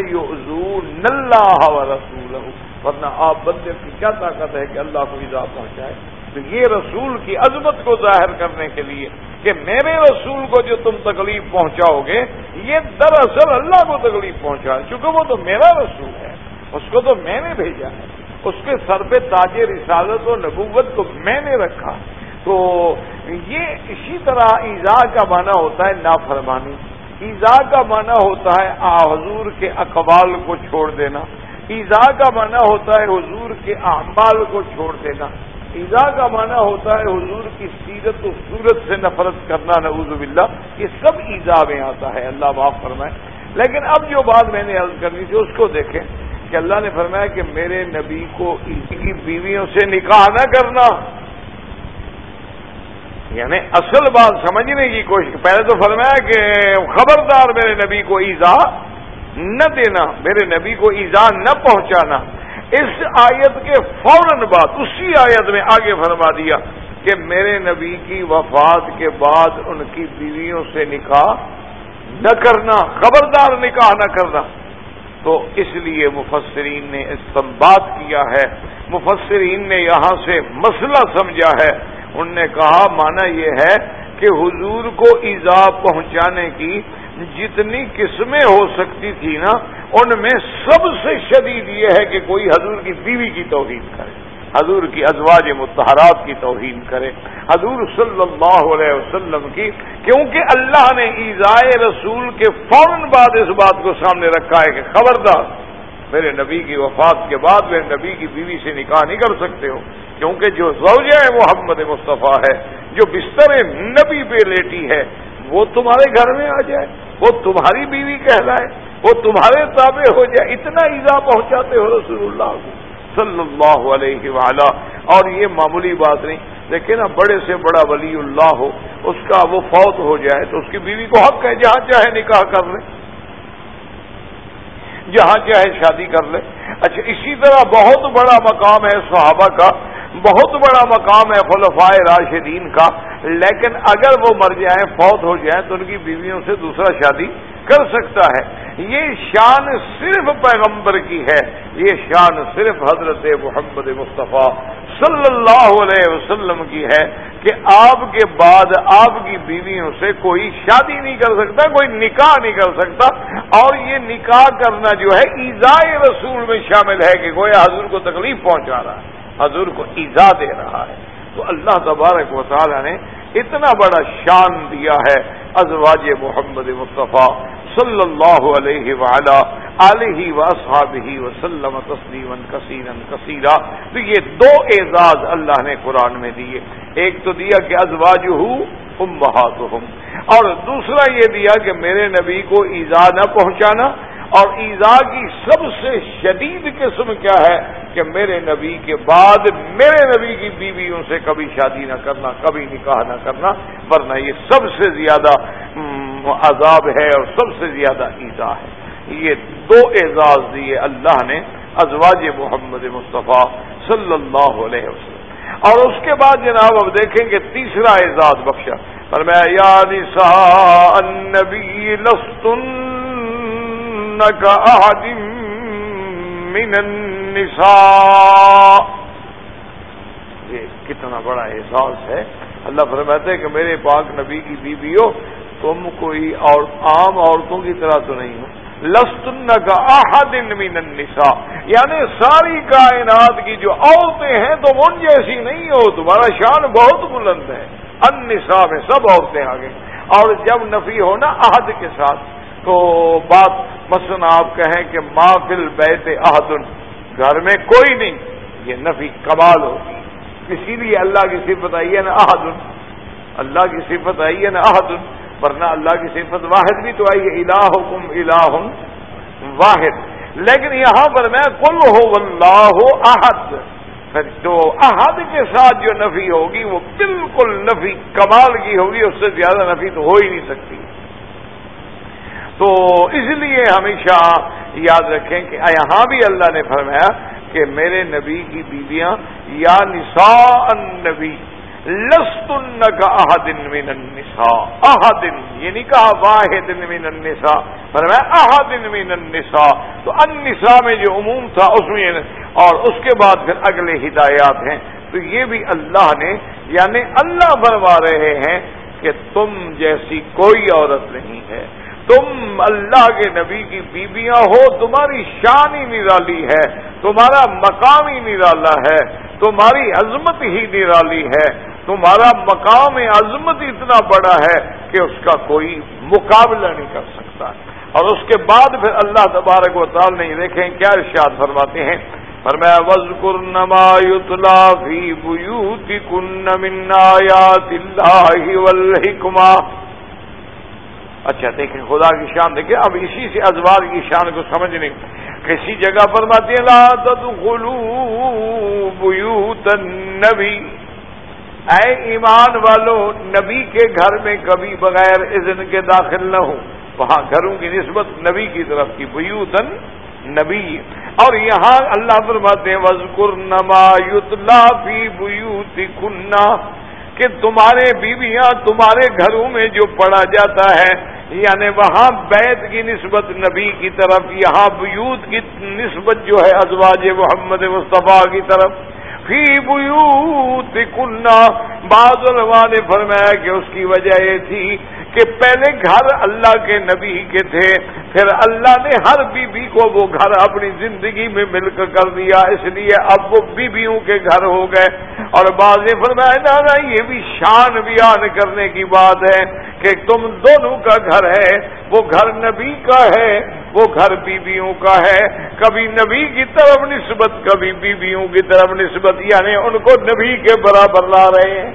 اللہ رسول ورنہ آپ بندے کی کیا طاقت ہے کہ اللہ کو ایزا پہنچائے؟ تو یہ رسول کی عظمت کو ظاہر کرنے کے لیے کہ میرے رسول کو جو تم تکلیف پہنچاؤ گے، یہ دراصل اللہ کو تکلیف پہنچا چونکہ وہ تو میرا رسول ہے۔ اس کو تو میں نے بھیجا ہے۔ اس کے سر پہ تاج رسالت و نبوت کو میں نے رکھا۔ تو یہ اسی طرح ایزا کا معنی ہوتا ہے نافرمانی۔ ایزا کا معنی ہوتا ہے آ حضور کے اقبال کو چھوڑ دینا۔ ایزا کا معنی ہوتا ہے حضور کے اعمال کو چھوڑ دینا۔ ایزا کا معنی ہوتا ہے حضور کی سیرت و صورت سے نفرت کرنا، نعوذ باللہ۔ یہ سب ایزا میں آتا ہے۔ اللہ معاف فرمائے۔ لیکن اب جو بات میں نے عرض کرنی تھی، اس کو دیکھیں۔ کہ اللہ نے فرمایا کہ میرے نبی کو کی بیویوں سے نکاح نہ کرنا۔ یعنی اصل بات سمجھنے کی کوشش۔ پہلے تو فرمایا کہ خبردار میرے نبی کو ایزا نہ دینا، میرے نبی کو ایزا نہ پہنچانا۔ اس آیت کے فوراً بعد، اسی آیت میں آگے فرما دیا کہ میرے نبی کی وفات کے بعد ان کی بیویوں سے نکاح نہ کرنا، خبردار نکاح نہ کرنا۔ تو اس لیے مفسرین نے استمباد کیا ہے۔ مفسرین نے یہاں سے مسئلہ سمجھا ہے۔ ان نے کہا مانا یہ ہے کہ حضور کو ایزا پہنچانے کی جتنی قسمیں ہو سکتی تھی نا، ان میں سب سے شدید یہ ہے کہ کوئی حضور کی بیوی کی توہین کرے۔ حضور کی ازواج متحرات کی توہین کرے۔ حضور صلی اللہ علیہ وسلم کی، کیونکہ اللہ نے ایزائے رسول کے فوراً بعد اس بات کو سامنے رکھا ہے کہ خبردار، میرے نبی کی وفات کے بعد میرے نبی کی بیوی سے نکاح نہیں کر سکتے ہو۔ کیونکہ جو زوجہ ہے وہ محمد مصطفیٰ ہے، جو بستر نبی پہ لیٹی ہے، وہ تمہارے گھر میں آ جائے، وہ تمہاری بیوی کہلائے، وہ تمہارے تابع ہو جائے، اتنا ایزا پہنچاتے ہو رسول اللہ کو۔ صلی اللہ علیہ وعلا۔ اور یہ معمولی بات نہیں دیکھیں نا بڑے سے بڑا ولی اللہ ہو، اس کا وہ فوت ہو جائے تو اس کی بیوی کو حق ہے جہاں چاہے نکاح کر لے، جہاں چاہے شادی کر لے۔ اچھا اسی طرح بہت بڑا مقام ہے صحابہ کا، بہت بڑا مقام ہے خلفائے راشدین کا، لیکن اگر وہ مر جائیں، فوت ہو جائیں تو ان کی بیویوں سے دوسرا شادی کر سکتا ہے۔ یہ شان صرف پیغمبر کی ہے۔ یہ شان صرف حضرت محمد مصطفیٰ صلی اللہ علیہ وسلم کی ہے کہ آپ کے بعد آپ کی بیویوں سے کوئی شادی نہیں کر سکتا، کوئی نکاح نہیں کر سکتا۔ اور یہ نکاح کرنا جو ہے، ایزائے رسول میں شامل ہے کہ کوئی حضور کو تکلیف پہنچا رہا ہے، حضور کو ایزا دے رہا ہے۔ تو اللہ تبارک و تعالی نے اتنا بڑا شان دیا ہے ازواج محمد مصطفیٰ صلی اللہ علیہ وعلا علیہ و ہی وسلم تسلیم کثیر کثیرہ تو یہ دو اعزاز اللہ نے قرآن میں دیے۔ ایک تو دیا کہ ازواج ہوں ام اور دوسرا یہ دیا کہ میرے نبی کو ایزا نہ پہنچانا۔ اور ایزا کی سب سے شدید قسم کیا ہے کہ میرے نبی کے بعد میرے نبی کی بیویوں سے کبھی شادی نہ کرنا، کبھی نکاح نہ کرنا، ورنہ یہ سب سے زیادہ عذاب ہے اور سب سے زیادہ ایزا ہے۔ یہ دو اعزاز دیے اللہ نے ازواج محمد مصطفیٰ صلی اللہ علیہ وسلم۔ اور اس کے بعد جناب اب دیکھیں کہ تیسرا اعزاز بخشا۔ پر میں یاد لستن أحد من النساء۔ یہ کتنا بڑا احساس ہے۔ اللہ فرماتے ہیں کہ میرے پاک نبی کی بیوی ہو تم کوئی اور عام عورتوں کی طرح تو نہیں ہو۔ لستن کا من النساء۔ یعنی ساری کائنات کی جو عورتیں ہیں تم ان جیسی نہیں ہو۔ تمہارا شان بہت بلند ہے۔ النساء میں سب عورتیں آ گئی اور جب نفی ہو نا عہد کے ساتھ، تو بات مثلا آپ کہیں کہ مافل بیت عہد۔ گھر میں کوئی نہیں۔ یہ نفی کمال ہوگی۔ اسی لیے اللہ کی صفت آئی ہے نا عہد۔ اللہ کی صفت آئی ہے نا عہد۔ ورنہ اللہ کی صفت واحد بھی تو آئی ہے الہ حکم الہ واحد۔ لیکن یہاں پر میں کل ہو اللہ احد۔ تو احد کے ساتھ جو نفی ہوگی، وہ بالکل نفی، کمال کی ہوگی، اس سے زیادہ نفی تو ہو ہی نہیں سکتی۔ تو اس لیے ہمیشہ یاد رکھیں کہ یہاں بھی اللہ نے فرمایا کہ میرے نبی کی بیویاں یا نساء النبی۔ لستن کا احدن من النساء احدن یہ نہیں کہا واحد من النساء، فرمایا احدن من النساء، تو النساء میں جو عموم تھا، اس میں اور اس کے بعد پھر اگلے ہدایات ہیں۔ تو یہ بھی اللہ نے یعنی اللہ فرما رہے ہیں کہ تم جیسی کوئی عورت نہیں ہے۔ تم اللہ کے نبی کی بیویاں ہو، تمہاری شان ہی نرالی ہے، تمہارا مقام ہی نرالا ہے، تمہاری عظمت ہی نرالی ہے۔ تمہارا مقام عظمت اتنا بڑا ہے کہ اس کا کوئی مقابلہ نہیں کر سکتا۔ اور اس کے بعد پھر اللہ تبارک و تعالی نہیں دیکھیں کیا ارشاد فرماتے ہیں۔ پر میں وز نما یتلا فی بوتی کن آیات اللہ والحکمہ اچھا دیکھیں، خدا کی شان دیکھیں۔ اب اسی سے ازوار کی شان کو سمجھنے۔ کسی جگہ فرماتے ہیں، لا تدخلوا بیوت النبی اے ایمان والوں نبی کے گھر میں کبھی بغیر اذن کے داخل نہ ہو۔ وہاں گھروں کی نسبت نبی کی طرف کی بیوتن نبی۔ اور یہاں اللہ فرماتے ہیں وزقر نما یتلا فی بیوتی کنہ کہ تمہارے بیویاں تمہارے گھروں میں جو پڑا جاتا ہے یعنی وہاں بیت کی نسبت نبی کی طرف، یہاں بیوت کی نسبت جو ہے، ازواج محمد مصطفیٰ کی طرف۔ فی بیوت کنہ بعض علماء نے فرمایا کہ اس کی وجہ یہ تھی کہ پہلے گھر اللہ کے نبی کے تھے، پھر اللہ نے ہر بی بی کو وہ گھر اپنی زندگی میں مل کر کر دیا، اس لیے اب وہ بیویوں کے گھر ہو گئے۔ اور بعض نے فرمایا دادا یہ بھی شان بیان کرنے کی بات ہے کہ تم دونوں کا گھر ہے، وہ گھر نبی کا ہے، وہ گھر بیویوں کا ہے۔ کبھی نبی کی طرف نسبت، کبھی بیویوں کی طرف نسبت یعنی ان کو نبی کے برابر لا رہے ہیں۔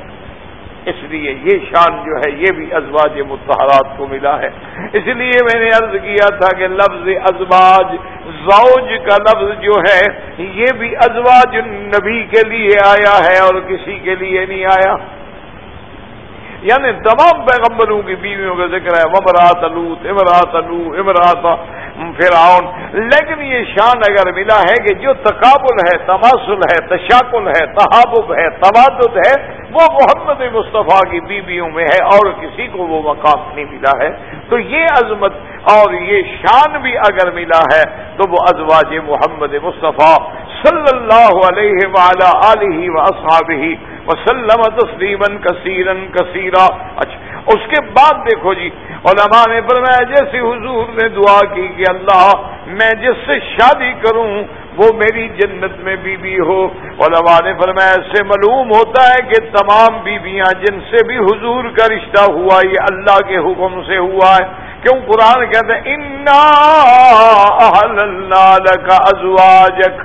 اس لیے یہ شان جو ہے یہ بھی ازواج متحرات کو ملا ہے۔ اس لیے میں نے عرض کیا تھا کہ لفظ ازواج، زوج کا لفظ جو ہے، یہ بھی ازواج نبی کے لیے آیا ہے اور کسی کے لیے نہیں آیا۔ یعنی تمام پیغمبروں کی بیویوں کا ذکر ہے ممرات الوت امرات الو امرات فرعون لیکن یہ شان اگر ملا ہے کہ جو تقابل ہے، تماسل ہے، تشاکل ہے، تحابب ہے تبادت ہے، وہ محمد مصطفیٰ کی بیویوں میں ہے اور کسی کو وہ مقام نہیں ملا ہے۔ تو یہ عظمت اور یہ شان بھی اگر ملا ہے تو وہ ازواج محمد مصطفیٰ صلی اللہ علیہ وعلی علیہ و اصحاب ہی وسلم تسلیمن کثیرن کثیرہ اچھا اس کے بعد دیکھو جی علماء نے فرمایا، جیسے حضور نے دعا کی کہ اللہ، میں جس سے شادی کروں، وہ میری جنت میں بیوی بی ہو۔ علماء نے فرمایا، اس سے معلوم ہوتا ہے کہ تمام بیویاں جن سے بھی حضور کا رشتہ ہوا، یہ اللہ کے حکم سے ہوا ہے۔ کیوں؟ قرآن کہتے ہیں انا کا ازواجک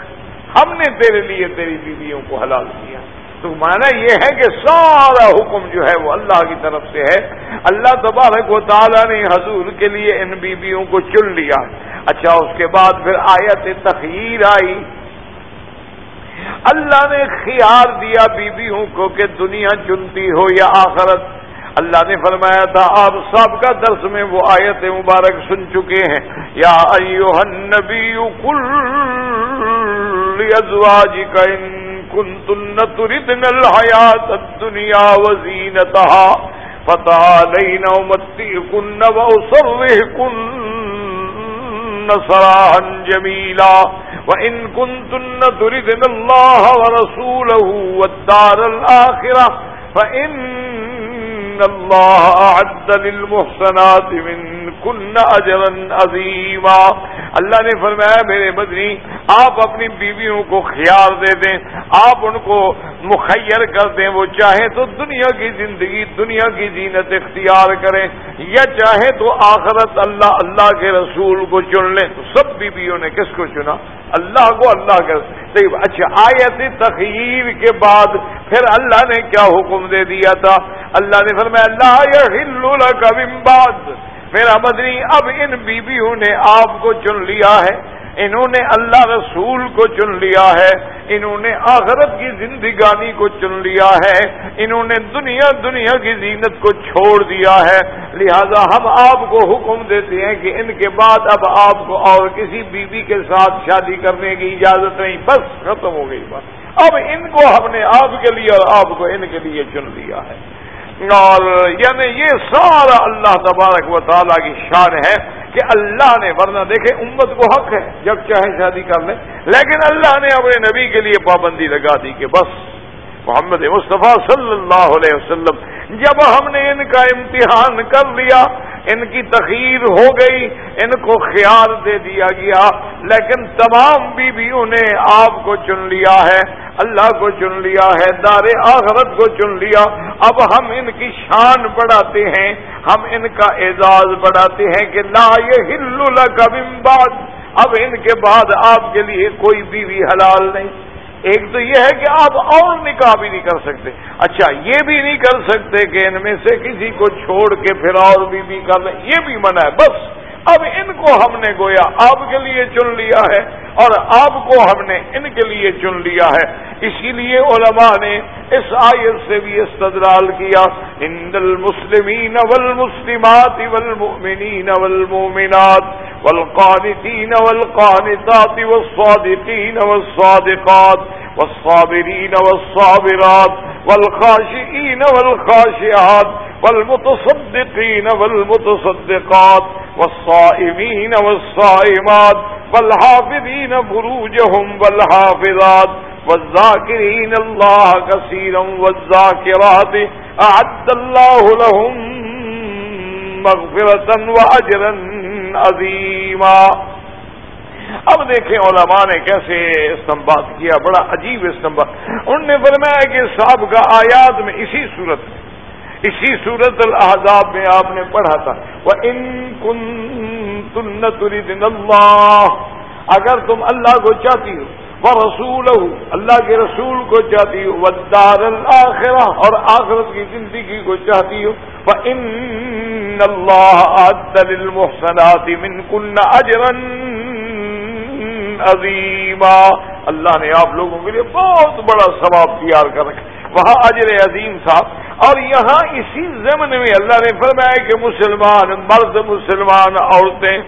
ہم نے تیرے لیے تیری بیویوں کو حلال کیا۔ تو مانا یہ ہے کہ سارا حکم جو ہے وہ اللہ کی طرف سے ہے۔ اللہ تبارک و تعالیٰ نے حضور کے لیے ان بیویوں کو چن لیا۔ اچھا اس کے بعد پھر آیت تخیر آئی۔ اللہ نے خیار دیا بیویوں کو کہ دنیا چنتی ہو یا آخرت۔ اللہ نے فرمایا تھا، آپ سب کا درس میں وہ آیت مبارک سن چکے ہیں۔ یا ایوہ النبی کل ازواجک ان كنتن تردن الحياة الدنيا وزينتها فتعالين أمتئكن وأصرهكن سراحا جميلا وإن كنتن تردن الله ورسوله والدار الآخرة فإن الله أعد للمحسنات من کن اجرن عظیما اللہ نے فرمایا، میرے بدنی آپ اپنی بیویوں کو خیال دے دیں، آپ ان کو مخیر کر دیں، وہ چاہیں تو دنیا کی زندگی، دنیا کی زینت اختیار کریں، یا چاہیں تو آخرت اللہ اللہ کے رسول کو چن لیں۔ تو سب بیویوں نے کس کو چنا؟ اللہ کو، اللہ کے اچھا آیت تخیر کے بعد پھر اللہ نے کیا حکم دے دیا تھا؟ اللہ نے فرمایا اللہ یا ہل کا بعد۔ میرا مدنی اب ان بیویوں نے آپ کو چن لیا ہے، انہوں نے اللہ رسول کو چن لیا ہے، انہوں نے آخرت کی زندگانی کو چن لیا ہے، انہوں نے دنیا دنیا کی زینت کو چھوڑ دیا ہے۔ لہذا ہم آپ کو حکم دیتے ہیں کہ ان کے بعد اب آپ کو اور کسی بیوی بی کے ساتھ شادی کرنے کی اجازت نہیں۔ بس ختم ہو گئی بات۔ اب ان کو ہم نے آپ کے لیے اور آپ کو ان کے لیے چن لیا ہے۔ اور یعنی یہ سارا اللہ تبارک و تعالیٰ کی شان ہے کہ اللہ نے، ورنہ دیکھے امت کو حق ہے جب چاہے شادی کر لیں، لیکن اللہ نے اپنے نبی کے لیے پابندی لگا دی کہ بس محمد مصطفیٰ صلی اللہ علیہ وسلم، جب ہم نے ان کا امتحان کر لیا، ان کی تخیر ہو گئی، ان کو خیال دے دیا گیا، لیکن تمام بیویوں نے آپ کو چن لیا ہے، اللہ کو چن لیا ہے، دار آخرت کو چن لیا۔ اب ہم ان کی شان بڑھاتے ہیں، ہم ان کا اعزاز بڑھاتے ہیں کہ لا یہ ہل کا بعد۔ اب ان کے بعد آپ کے لیے کوئی بیوی حلال نہیں۔ ایک تو یہ ہے کہ آپ اور نکاح بھی نہیں کر سکتے۔ اچھا یہ بھی نہیں کر سکتے کہ ان میں سے کسی کو چھوڑ کے پھر اور بیوی بی کر لیں، یہ بھی منع ہے، بس۔ اب ان کو ہم نے گویا آپ کے لیے چن لیا ہے اور آپ کو ہم نے ان کے لیے چن لیا ہے۔ اسی لیے علماء نے اس آیت سے بھی استدلال کیا ہند المسلمین والمسلمات والمؤمنین والمؤمنات والقانتین والقانتات والصادقین والصادقات والصابرين والصابرات والخاشئين والخاشعات والمتصدقين والمتصدقات والصائمين والصائمات والحافظين فروجهم والحافظات والذاكرين الله كثيرا والذاكرات أعد الله لهم مغفرة وأجرا عظيما اب دیکھیں علماء نے کیسے استمباد کیا، بڑا عجیب استمباد انہوں نے فرمایا کہ صاحب کا آیات میں اسی صورت میں اسی صورت الحضاب میں آپ نے پڑھا تھا۔ وہ ان کن تن اللہ اگر تم اللہ کو چاہتی ہو وہ رسول اللہ کے رسول کو چاہتی ہو وہ دار الآخرہ اور آخرت کی زندگی کو چاہتی ہو وہ ان اللہ المحسنات من کن اجرن عظیمہ اللہ نے آپ لوگوں کے لیے بہت بڑا ثواب تیار کر رکھا۔ وہاں اجر عظیم تھا اور یہاں اسی زمن میں اللہ نے فرمایا کہ مسلمان، مرد مسلمان، عورتیں۔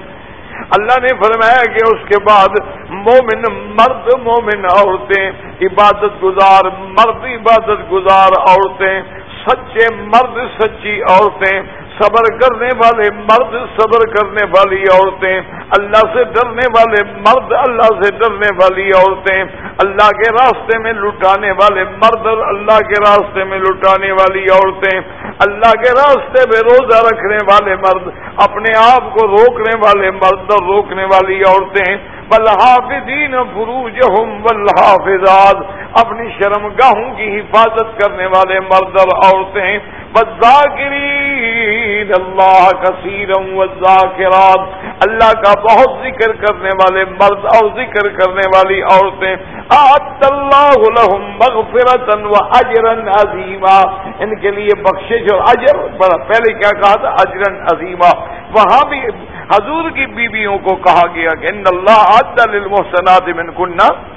اللہ نے فرمایا کہ اس کے بعد مومن، مرد مومن، عورتیں۔ عبادت گزار، مرد عبادت گزار، عورتیں۔ سچے مرد، سچی عورتیں۔ صبر کرنے والے مرد، صبر کرنے والی عورتیں، اللہ سے ڈرنے والے مرد، اللہ سے ڈرنے والی عورتیں، اللہ کے راستے میں لٹانے والے مرد، اللہ کے راستے میں لٹانے والی عورتیں، اللہ کے راستے میں روزہ رکھنے والے مرد، اپنے آپ کو روکنے والے مرد اور روکنے والی عورتیں۔ بلحافظین فروج ہوں بلحافظاد اپنی شرم گاہوں کی حفاظت کرنے والے مرد اور عورتیں بذاکرین اللہ کثیرم والذاکرات، اللہ کا بہت ذکر کرنے والے مرد اور ذکر کرنے والی عورتیں آت اللہ لهم مغفرتا و اجرا عظیما۔ ان کے لیے بخشش اور اجر، بڑا پہلے کیا کہا تھا؟ اجرا عظیما۔ وہاں بھی حضور کی بیویوں کو کہا گیا کہ ان اللہ عد للمحسنات من کنہ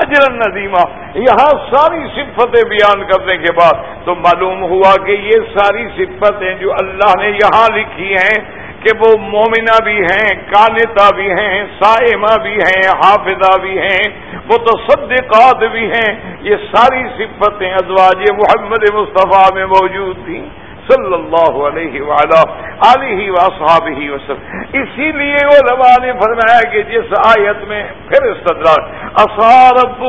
اجر نظیمہ یہاں ساری صفتیں بیان کرنے کے بعد تو معلوم ہوا کہ یہ ساری صفتیں جو اللہ نے یہاں لکھی ہیں کہ وہ مومنہ بھی ہیں کانتا بھی ہیں سائمہ بھی ہیں، حافظہ بھی ہیں، متصدقات بھی ہیں، یہ ساری صفتیں ازواج محمد مصطفیٰ میں موجود تھیں۔ صلی اللہ علیہ وعلا علیہ وصحاب ہی وسلم اسی لیے وہ نے فرمایا کہ جس آیت میں پھر استدار اصارب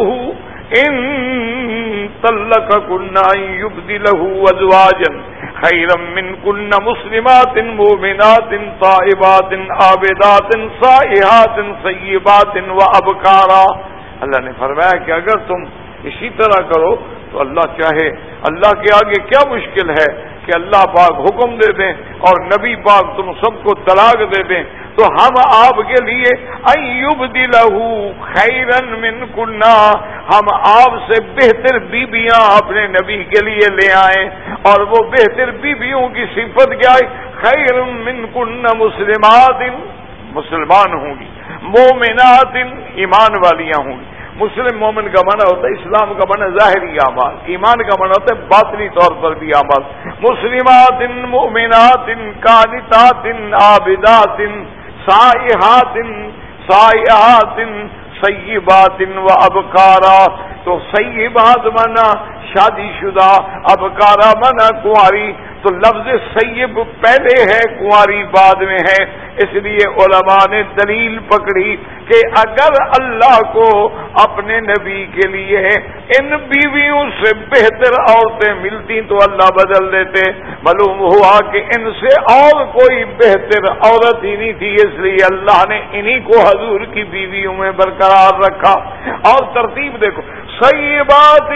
ان تلک کنائی یبدی لہو ازواجن خیرم من کن مسلمات مومنات طائبات عابدات صائحات سیبات و ابکارا۔ اللہ نے فرمایا کہ اگر تم اسی طرح کرو تو اللہ چاہے۔ اللہ کے آگے کیا مشکل ہے؟ کہ اللہ پاک حکم دے دیں اور نبی پاک تم سب کو طلاق دے دیں تو ہم آپ کے لیے ایوب دلہو خیرن من کنہ ہم آپ سے بہتر بیبیاں اپنے نبی کے لیے لے آئیں اور وہ بہتر بیویوں کی صفت کیا خیر من کن مسلمات، مسلمان ہوں گی، مومنات ایمان والیاں ہوں گی۔ مسلم مومن کا معنی ہوتا ہے اسلام کا معنی ظاہری اعمال، ایمان کا معنی ہوتا ہے باطنی طور پر بھی اعمال۔ مسلمات مومنات کانتات عابدات سائحات سائحات سیبات و ابکارا۔ تو سیبات منا شادی شدہ ابکارا منا کنواری۔ تو لفظ سیب پہلے ہے، کنواری بعد میں ہے۔ اس لیے علماء نے دلیل پکڑی کہ اگر اللہ کو اپنے نبی کے لیے ان بیویوں سے بہتر عورتیں ملتی تو اللہ بدل دیتے۔ معلوم ہوا کہ ان سے اور کوئی بہتر عورت ہی نہیں تھی، اس لیے اللہ نے انہی کو حضور کی بیویوں میں برقرار رکھا۔ اور ترتیب دیکھو صحیح بات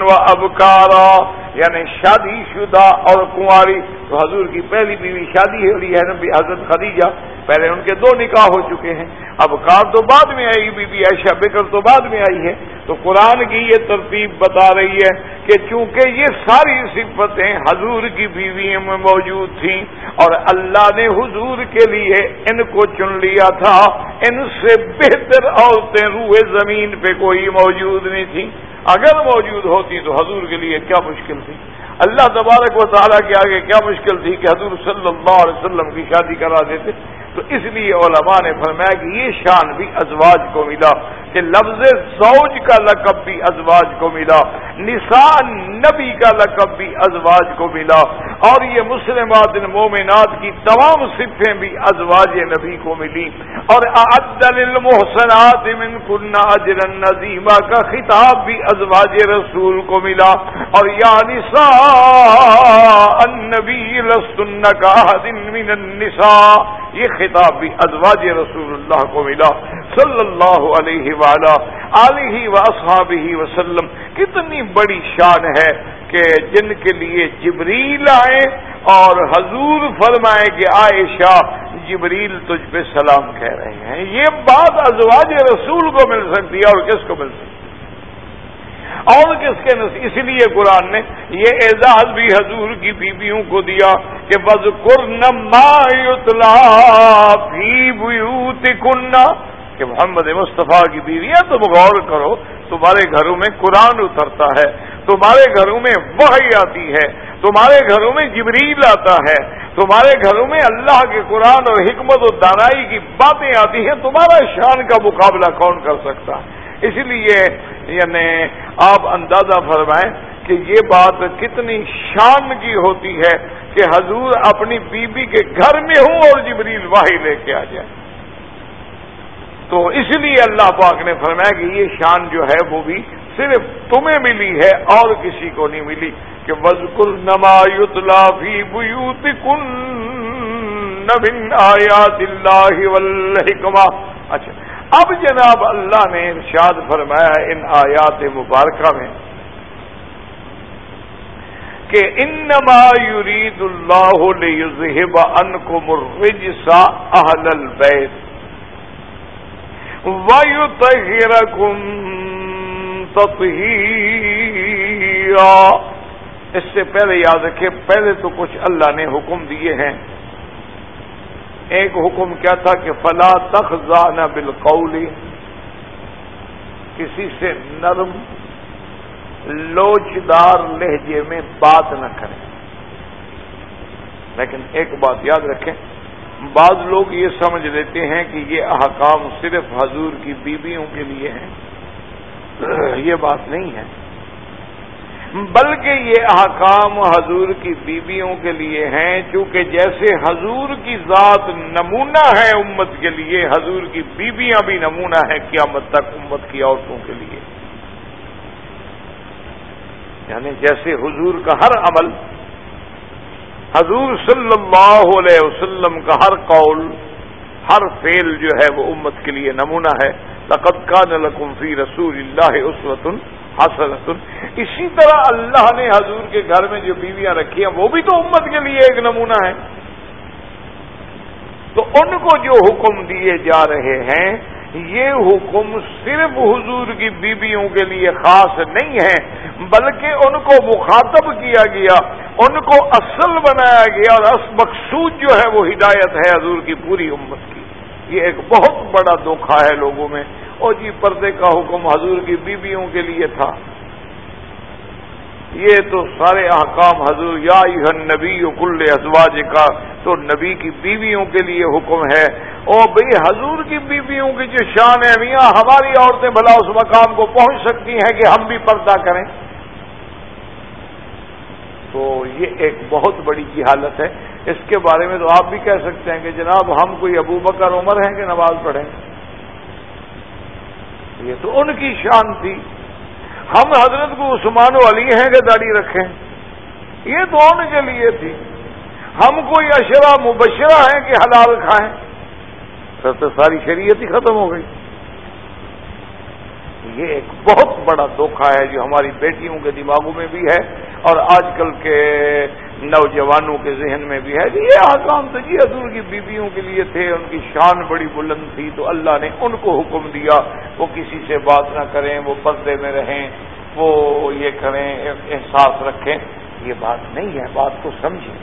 و ابکارا۔ یعنی شادی شدہ اور کنواری تو حضور کی پہلی بیوی شادی ہو رہی ہے، نبی حضرت خدیجہ۔ پہلے ان کے دو نکاح ہو چکے ہیں۔ اب کار تو بعد میں آئی بی بی عائشہ، بکر تو بعد میں آئی ہے۔ تو قرآن کی یہ ترتیب بتا رہی ہے کہ چونکہ یہ ساری صفتیں حضور کی بیویوں میں موجود تھیں اور اللہ نے حضور کے لیے ان کو چن لیا تھا، ان سے بہتر عورتیں روح زمین پہ کوئی موجود نہیں تھیں۔ اگر موجود ہوتی تو حضور کے لیے کیا مشکل تھی؟ اللہ تبارک و تعالیٰ کے آگے کیا مشکل تھی کہ حضور صلی اللہ علیہ وسلم کی شادی کرا دیتے، تو اس لیے علماء نے فرمایا کہ یہ شان بھی ازواج کو ملا، کہ لفظ زوج کا لقب بھی ازواج کو ملا نسان نبی کا لقب بھی ازواج کو ملا، اور یہ مسلمات مومنات کی تمام صفیں بھی ازواج نبی کو ملی۔ اور عدل المحسنات من کنہ اجر نظیمہ کا خطاب بھی ازواج رسول کو ملا۔ اور یا نساء النبی لسن کا دن من النساء۔ یہ خطاب بھی ازواج رسول اللہ کو ملا۔ صلی اللہ علیہ وعلا علیہ و وسلم۔ کتنی بڑی شان ہے کہ جن کے لیے جبریل آئے اور حضور فرمائے کہ عائشہ، جبریل تجھ پہ سلام کہہ رہے ہیں۔ یہ بات ازواج رسول کو مل سکتی ہے اور کس کو مل سکتی اور کس کے نصیب؟ اس لیے قرآن نے یہ اعزاز بھی حضور کی بیویوں کو دیا کہ بز قرنتلا کنہ کہ محمد مصطفیٰ کی بیویاں تم غور کرو، تمہارے گھروں میں قرآن اترتا ہے، تمہارے گھروں میں وحی آتی ہے، تمہارے گھروں میں جبریل آتا ہے، تمہارے گھروں میں اللہ کے قرآن اور حکمت و دانائی کی باتیں آتی ہیں، تمہارا شان کا مقابلہ کون کر سکتا ہے؟ اس لیے یعنی آپ اندازہ فرمائیں کہ یہ بات کتنی شان کی ہوتی ہے کہ حضور اپنی بیوی کے گھر میں ہوں اور جبریل واہی لے کے آ جائے۔ تو اس لیے اللہ پاک نے فرمایا کہ یہ شان جو ہے وہ بھی صرف تمہیں ملی ہے اور کسی کو نہیں ملی کہ وزقل نمایت لافی بوت کن نبن آیا دلہ اچھا۔ اب جناب اللہ نے ارشاد فرمایا ان آیات مبارکہ میں کہ انما یرید اللہ لیذہب انکم الرجس اہل البیت ویطہرکم تطہیرا۔ اس سے پہلے یاد رکھیں، پہلے تو کچھ اللہ نے حکم دیے ہیں۔ ایک حکم کیا تھا کہ فلا تخزان بالقول، کسی سے نرم، لوچدار لہجے میں بات نہ کریں۔ لیکن ایک بات یاد رکھیں، بعض لوگ یہ سمجھ لیتے ہیں کہ یہ احکام صرف حضور کی بیویوں کے لیے ہیں۔ یہ بات نہیں ہے۔ بلکہ یہ احکام حضور کی بیویوں کے لیے ہیں، چونکہ جیسے حضور کی ذات نمونہ ہے امت کے لیے، حضور کی بیویاں بھی نمونہ ہے قیامت تک امت کی عورتوں کے لیے۔ یعنی جیسے حضور کا ہر عمل، حضور صلی اللہ علیہ وسلم کا ہر قول، ہر فیل جو ہے وہ امت کے لیے نمونہ ہے۔ لقد کان لکم فی رسول اللہ عصوت حسنت اسی طرح اللہ نے حضور کے گھر میں جو بیویاں رکھی ہیں، وہ بھی تو امت کے لیے ایک نمونہ ہے۔ تو ان کو جو حکم دیے جا رہے ہیں، یہ حکم صرف حضور کی بیویوں کے لیے خاص نہیں ہے، بلکہ ان کو مخاطب کیا گیا، ان کو اصل بنایا گیا، اور مقصود جو ہے، وہ ہدایت ہے حضور کی پوری امت کی۔ یہ ایک بہت بڑا دھوکھا ہے لوگوں میں۔ اور جی پردے کا حکم حضور کی بیویوں کے لیے تھا۔ یہ تو سارے احکام حضور، یا نبی کل ازواج کا تو نبی کی بیویوں کے لیے حکم ہے۔ او بھئی حضور کی بیویوں کی جو شان ہے، میاں ہماری عورتیں بھلا اس مقام کو پہنچ سکتی ہیں کہ ہم بھی پردہ کریں۔ تو یہ ایک بہت بڑی کی حالت ہے۔ اس کے بارے میں تو آپ بھی کہہ سکتے ہیں کہ جناب ہم کوئی ابو بکر، عمر ہیں کہ نماز پڑھیں؟ یہ تو ان کی شان تھی۔ ہم حضرت کو عثمان و علی ہیں کہ داڑھی رکھیں۔ یہ تو ان کے لیے تھی۔ ہم کوئی اشرا مبشرہ ہیں کہ حلال کھائیں۔ پھر تو ساری شریعت ہی ختم ہو گئی۔ یہ ایک بہت بڑا دھوکھا ہے جو ہماری بیٹیوں کے دماغوں میں بھی ہے اور آج کل کے نوجوانوں کے ذہن میں بھی ہے۔ جی، یہ آکام تو جی حضور کی بیویوں کے لیے تھے، ان کی شان بڑی بلند تھی، تو اللہ نے ان کو حکم دیا، وہ کسی سے بات نہ کریں، وہ پردے میں رہیں، وہ یہ کریں، احساس رکھیں۔ یہ بات نہیں ہے، بات کو سمجھیں۔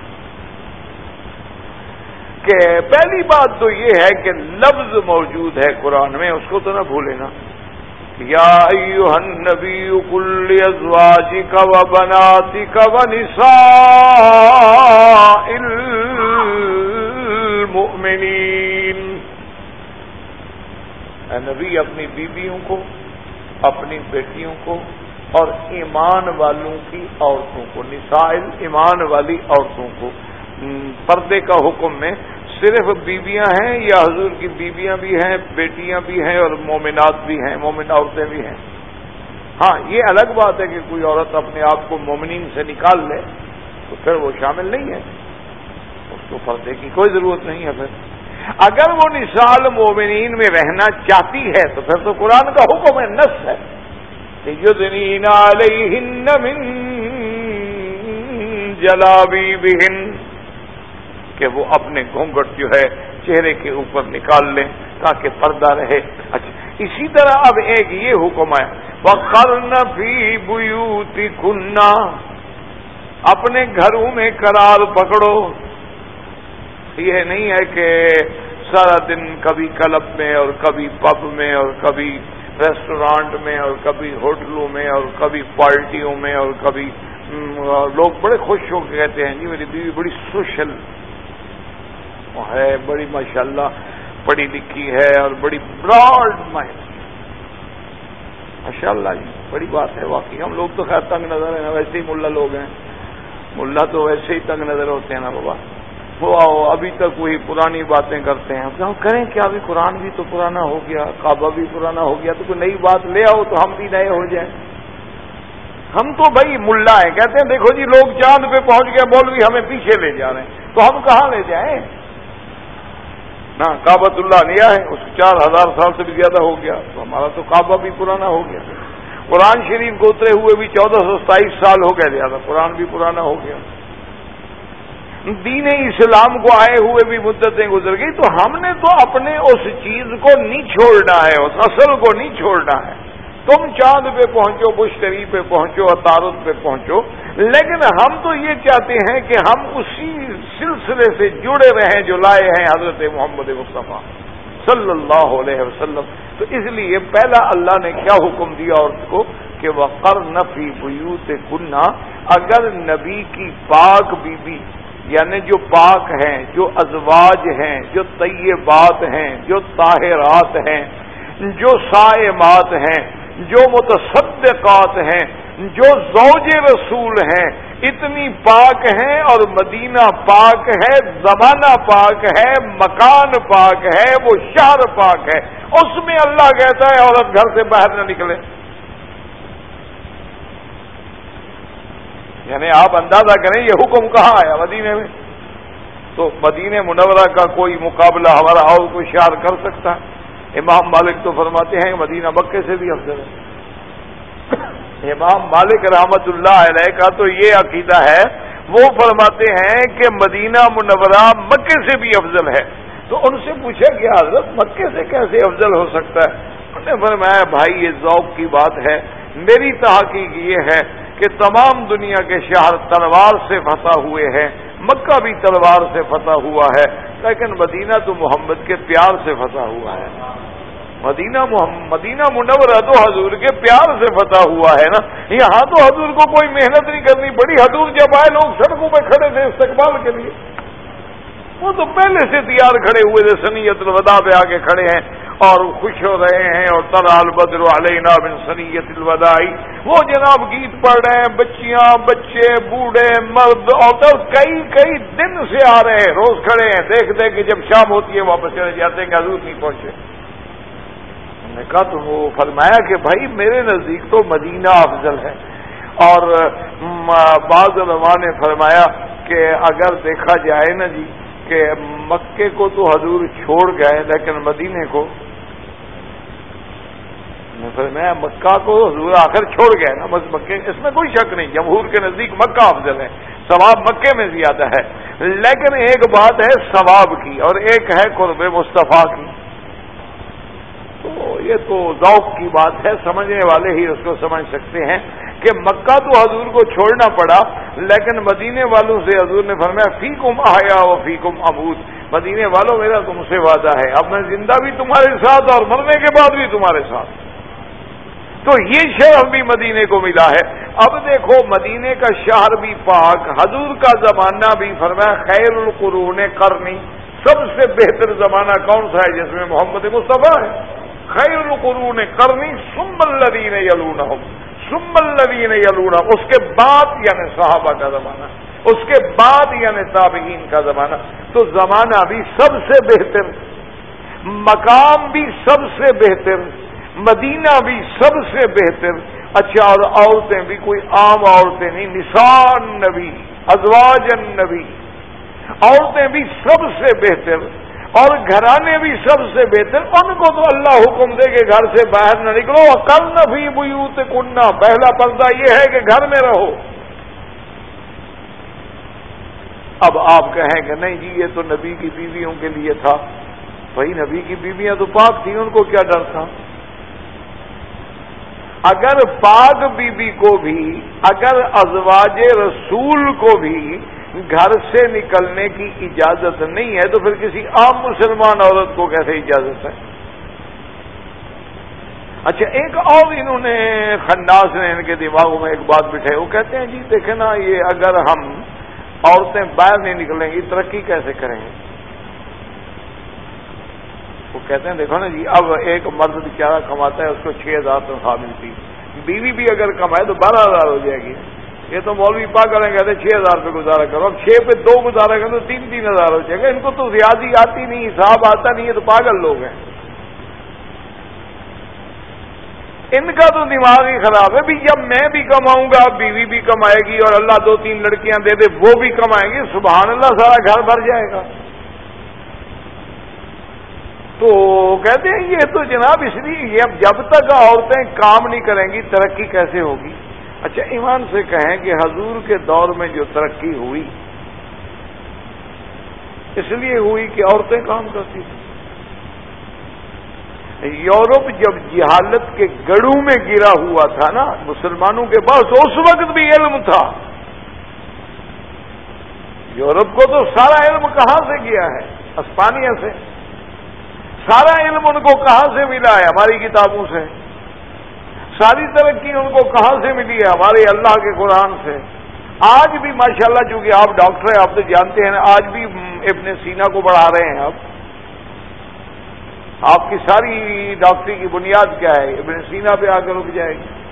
کہ پہلی بات تو یہ ہے کہ لفظ موجود ہے قرآن میں، اس کو تو نہ بھولے نا۔ یا ایوہ النبی کل ازواجک و بناتک و نساء المؤمنین اے نبی، اپنی بیویوں کو، اپنی بیٹیوں کو اور ایمان والوں کی عورتوں کو نسائل ایمان والی عورتوں کو پردے کا حکم میں صرف بیویاں ہیں یا حضور کی بیویاں بھی ہیں، بیٹیاں بھی ہیں اور مومنات بھی ہیں، مومن عورتیں بھی ہیں؟ ہاں یہ الگ بات ہے کہ کوئی عورت اپنے آپ کو مومنین سے نکال لے تو پھر وہ شامل نہیں ہے۔ اس کو پردے کی کوئی ضرورت نہیں ہے پھر۔ اگر وہ نثال مومنین میں رہنا چاہتی ہے تو پھر تو قرآن کا حکم ہے نس ہے۔ جلابی بہن کہ وہ اپنے گھونگٹ جو ہے چہرے کے اوپر نکال لیں تاکہ پردہ رہے۔ اچھا اسی طرح اب ایک یہ حکم ہے وہ کرن بھی بوتی اپنے گھروں میں کرال پکڑو۔ یہ نہیں ہے کہ سارا دن کبھی کلب میں اور کبھی پب میں اور کبھی ریسٹورانٹ میں اور کبھی ہوٹلوں میں اور کبھی پارٹیوں میں اور کبھی لوگ بڑے خوش ہو کے کہتے ہیں جی میری بیوی بڑی سوشل ہے، بڑی ماشاءاللہ پڑھی لکھی ہے اور بڑی براڈ مائنڈ ماشاء اللہ جی بڑی بات ہے واقعی، ہم لوگ تو خیر تنگ نظر ہیں، ویسے ہی ملا لوگ ہیں۔ ملا تو ویسے ہی تنگ نظر ہوتے ہیں نا بابا۔ وہ آؤ، ابھی تک وہی پرانی باتیں کرتے ہیں۔ ہم کریں کیا؟ ابھی قرآن بھی تو پرانا ہو گیا، کعبہ بھی پرانا ہو گیا، تو کوئی نئی بات لے آؤ تو ہم بھی نئے ہو جائیں۔ ہم تو بھائی ملا ہیں، کہتے ہیں، دیکھو جی لوگ چاند پہ پہنچ گئے بول بھی ہمیں پیچھے لے جا رہے ہیں۔ تو ہم کہاں لے جائیں؟ نہ کابت اللہ نیا ہے، اس کو چار ہزار سال سے بھی زیادہ ہو گیا۔ تو ہمارا تو کعبہ بھی پرانا ہو گیا۔ قرآن شریف کو اترے ہوئے بھی چودہ سو ستائیس سال ہو گیا زیادہ، قرآن بھی پرانا ہو گیا۔ دین اسلام کو آئے ہوئے بھی مدتیں گزر گئی، تو ہم نے تو اپنے اس چیز کو نہیں چھوڑنا ہے، اس اصل کو نہیں چھوڑنا ہے۔ تم چاند پہ پہنچو بشتری پہ پہنچو اطارت پہ پہنچو۔ لیکن ہم تو یہ چاہتے ہیں کہ ہم اسی سلسلے سے جڑے رہیں جو لائے ہیں حضرت محمد مصطفیٰ صلی اللہ علیہ وسلم۔ تو اس لیے پہلا اللہ نے کیا حکم دیا عورت کو کہ وہ کر نفی بیوت اگر نبی کی پاک بی بی یعنی جو پاک ہیں، جو ازواج ہیں، جو طیبات ہیں، جو طاہرات ہیں، جو سائمات ہیں جو متصدقات ہیں، جو زوج رسول ہیں، اتنی پاک ہیں اور مدینہ پاک ہے، زمانہ پاک ہے، مکان پاک ہے، وہ شہر پاک ہے۔ اس میں اللہ کہتا ہے، عورت گھر سے باہر نہ نکلے۔ یعنی آپ اندازہ کریں، یہ حکم کہاں آیا؟ مدینے میں۔ تو مدینہ منورہ کا کوئی مقابلہ ہمارا اور کوئی شعر کر سکتا۔ ہے امام مالک تو فرماتے ہیں مدینہ مکے سے بھی افضل ہے۔ امام مالک رحمت اللہ علیہ کا تو یہ عقیدہ ہے، وہ فرماتے ہیں کہ مدینہ منورہ مکے سے بھی افضل ہے۔ تو ان سے پوچھا کہ حضرت مکے سے کیسے افضل ہو سکتا ہے؟ انہوں نے فرمایا، بھائی یہ ذوق کی بات ہے۔ میری تحقیق یہ ہے کہ تمام دنیا کے شہر تلوار سے پھنسا ہوئے ہیں، مکہ بھی تلوار سے پھنسا ہوا ہے، لیکن مدینہ تو محمد کے پیار سے پھنسا ہوا ہے۔ مدینہ محمد مدینہ منورہ تو حضور کے پیار سے فتح ہوا ہے نا؟ یہاں تو حضور کو کوئی محنت نہیں کرنی، بڑی حضور جب آئے، لوگ سڑکوں پہ کھڑے تھے استقبال کے لیے۔ وہ تو پہلے سے تیار کھڑے ہوئے تھے، سنیت الوداع پہ آ کے کھڑے ہیں اور خوش ہو رہے ہیں، اور تر البدر علینا بن سنیت الوداعی وہ جناب گیت پڑھ رہے ہیں، بچیاں، بچے، بوڑھے، مرد اور کئی کئی دن سے آ رہے ہیں، روز کھڑے ہیں۔ دیکھ دیکھ کے جب شام ہوتی ہے، واپس چلے جاتے ہیں کہ حضور نہیں پہنچے۔ نے کہا تو وہ فرمایا کہ بھائی میرے نزدیک تو مدینہ افضل ہے۔ اور بعض علماء نے فرمایا کہ اگر دیکھا جائے نا جی کہ مکے کو تو حضور چھوڑ گئے، لیکن مدینے کو۔ میں مکہ کو حضور آخر چھوڑ گئے نا، بس مکے، اس میں کوئی شک نہیں، جمہور کے نزدیک مکہ افضل ہے، ثواب مکے میں زیادہ ہے۔ لیکن ایک بات ہے ثواب کی، اور ایک ہے قرب مصطفیٰ کی۔ تو یہ تو ذوق کی بات ہے، سمجھنے والے ہی اس کو سمجھ سکتے ہیں کہ مکہ تو حضور کو چھوڑنا پڑا، لیکن مدینے والوں سے حضور نے فرمایا فی کم آیا و فی کم ابود مدینے والوں، میرا تم سے وعدہ ہے۔ اب میں زندہ بھی تمہارے ساتھ اور مرنے کے بعد بھی تمہارے ساتھ۔ تو یہ شہر بھی مدینے کو ملا ہے۔ اب دیکھو، مدینے کا شہر بھی پاک، حضور کا زمانہ بھی فرمایا، خیر القرون کرنی۔ سب سے بہتر زمانہ کون سا ہے جس میں محمد مصطفیٰ ہے؟ خیر القرون کرنی سم الدین یلون سم الدین یلونا اس کے بعد یعنی صحابہ کا زمانہ، اس کے بعد یعنی تابعین کا زمانہ۔ تو زمانہ بھی سب سے بہتر، مقام بھی سب سے بہتر، مدینہ بھی سب سے بہتر۔ اچھا اور عورتیں بھی، کوئی عام عورتیں نہیں نسان نبی ازواج نبی عورتیں بھی سب سے بہتر۔ اور گھرانے بھی سب سے بہتر، ان کو تو اللہ حکم دے کہ گھر سے باہر نہ نکلو۔ کل نہ بھی بوت کننا پہلا پردہ یہ ہے کہ گھر میں رہو۔ اب آپ کہیں کہ نہیں جی یہ تو نبی کی بیویوں کے لیے تھا۔ بھائی، نبی کی بیویاں تو پاک تھیں، ان کو کیا ڈر تھا؟ اگر پاک بیوی کو بھی، اگر ازواج رسول کو بھی گھر سے نکلنے کی اجازت نہیں ہے تو پھر کسی عام مسلمان عورت کو کیسے اجازت ہے؟ اچھا ایک اور انہوں نے خناس نے ان کے دماغوں میں ایک بات بٹھائی وہ کہتے ہیں جی دیکھیں نا، یہ اگر ہم عورتیں باہر نہیں نکلیں گی، ترقی کیسے کریں گے؟ وہ کہتے ہیں، دیکھو نا جی اب ایک مرد بیچارہ کماتا ہے، اس کو چھ ہزار تنخواہ ملتی بیوی بھی اگر کمائے تو بارہ ہزار ہو جائے گی۔ یہ تو مولوی پا کریں کہتے چھ ہزار پہ گزارا کرو. اب چھ پہ دو گزارا کریں تو تین تین ہزار ہو جائے گا۔ ان کو تو ریاضی آتی نہیں، حساب آتا نہیں ہے تو پاگل لوگ ہیں۔ ان کا تو دماغ ہی خراب ہے۔ بھی جب میں بھی کماؤں گا بیوی بھی کمائے گی اور اللہ دو تین لڑکیاں دے دے، وہ بھی کمائیں گی سبحان اللہ، سارا گھر بھر جائے گا۔ تو کہتے ہیں یہ تو جناب اس لیے جب تک عورتیں کام نہیں کریں گی، ترقی کیسے ہوگی؟ اچھا ایمان سے کہیں کہ حضور کے دور میں جو ترقی ہوئی، اس لیے ہوئی کہ عورتیں کام کرتی تھیں۔ یورپ جب جہالت کے گڑوں میں گرا ہوا تھا نا، مسلمانوں کے پاس اس وقت بھی علم تھا۔ یورپ کو تو سارا علم کہاں سے گیا ہے؟ اسپانیہ سے۔ سارا علم ان کو کہاں سے ملا ہے؟ ہماری کتابوں سے۔ ساری ترقی ان کو کہاں سے ملی ہے؟ ہمارے اللہ کے قرآن سے۔ آج بھی ماشاءاللہ چونکہ آپ ڈاکٹر ہیں، آپ تو جانتے ہیں، آج بھی ابن سینا کو بڑھا رہے ہیں آپ۔ آپ کی ساری ڈاکٹری کی بنیاد کیا ہے؟ ابن سینا پہ آ کر رک جائے۔ گی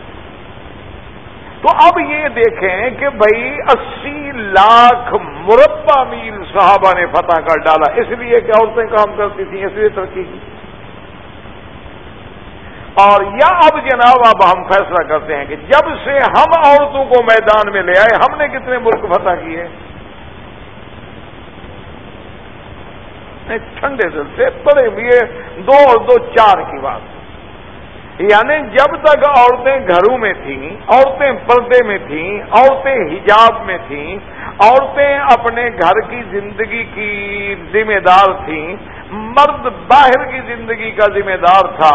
تو اب یہ دیکھیں کہ بھائی اسی لاکھ مربع میل صحابہ نے فتح کر ڈالا۔ اس لیے کہ عورتیں کام کرتی تھیں، اس لیے ترقی کی۔ اور یا اب جناب اب ہم فیصلہ کرتے ہیں کہ جب سے ہم عورتوں کو میدان میں لے آئے، ہم نے کتنے ملک فتح کیے؟ ٹھنڈے دل سے بڑے ہوئے دو اور دو، چار کی بات۔ یعنی جب تک عورتیں گھروں میں تھیں، عورتیں پردے میں تھیں، عورتیں حجاب میں تھیں، عورتیں اپنے گھر کی زندگی کی ذمہ دار تھیں مرد باہر کی زندگی کا ذمہ دار تھا،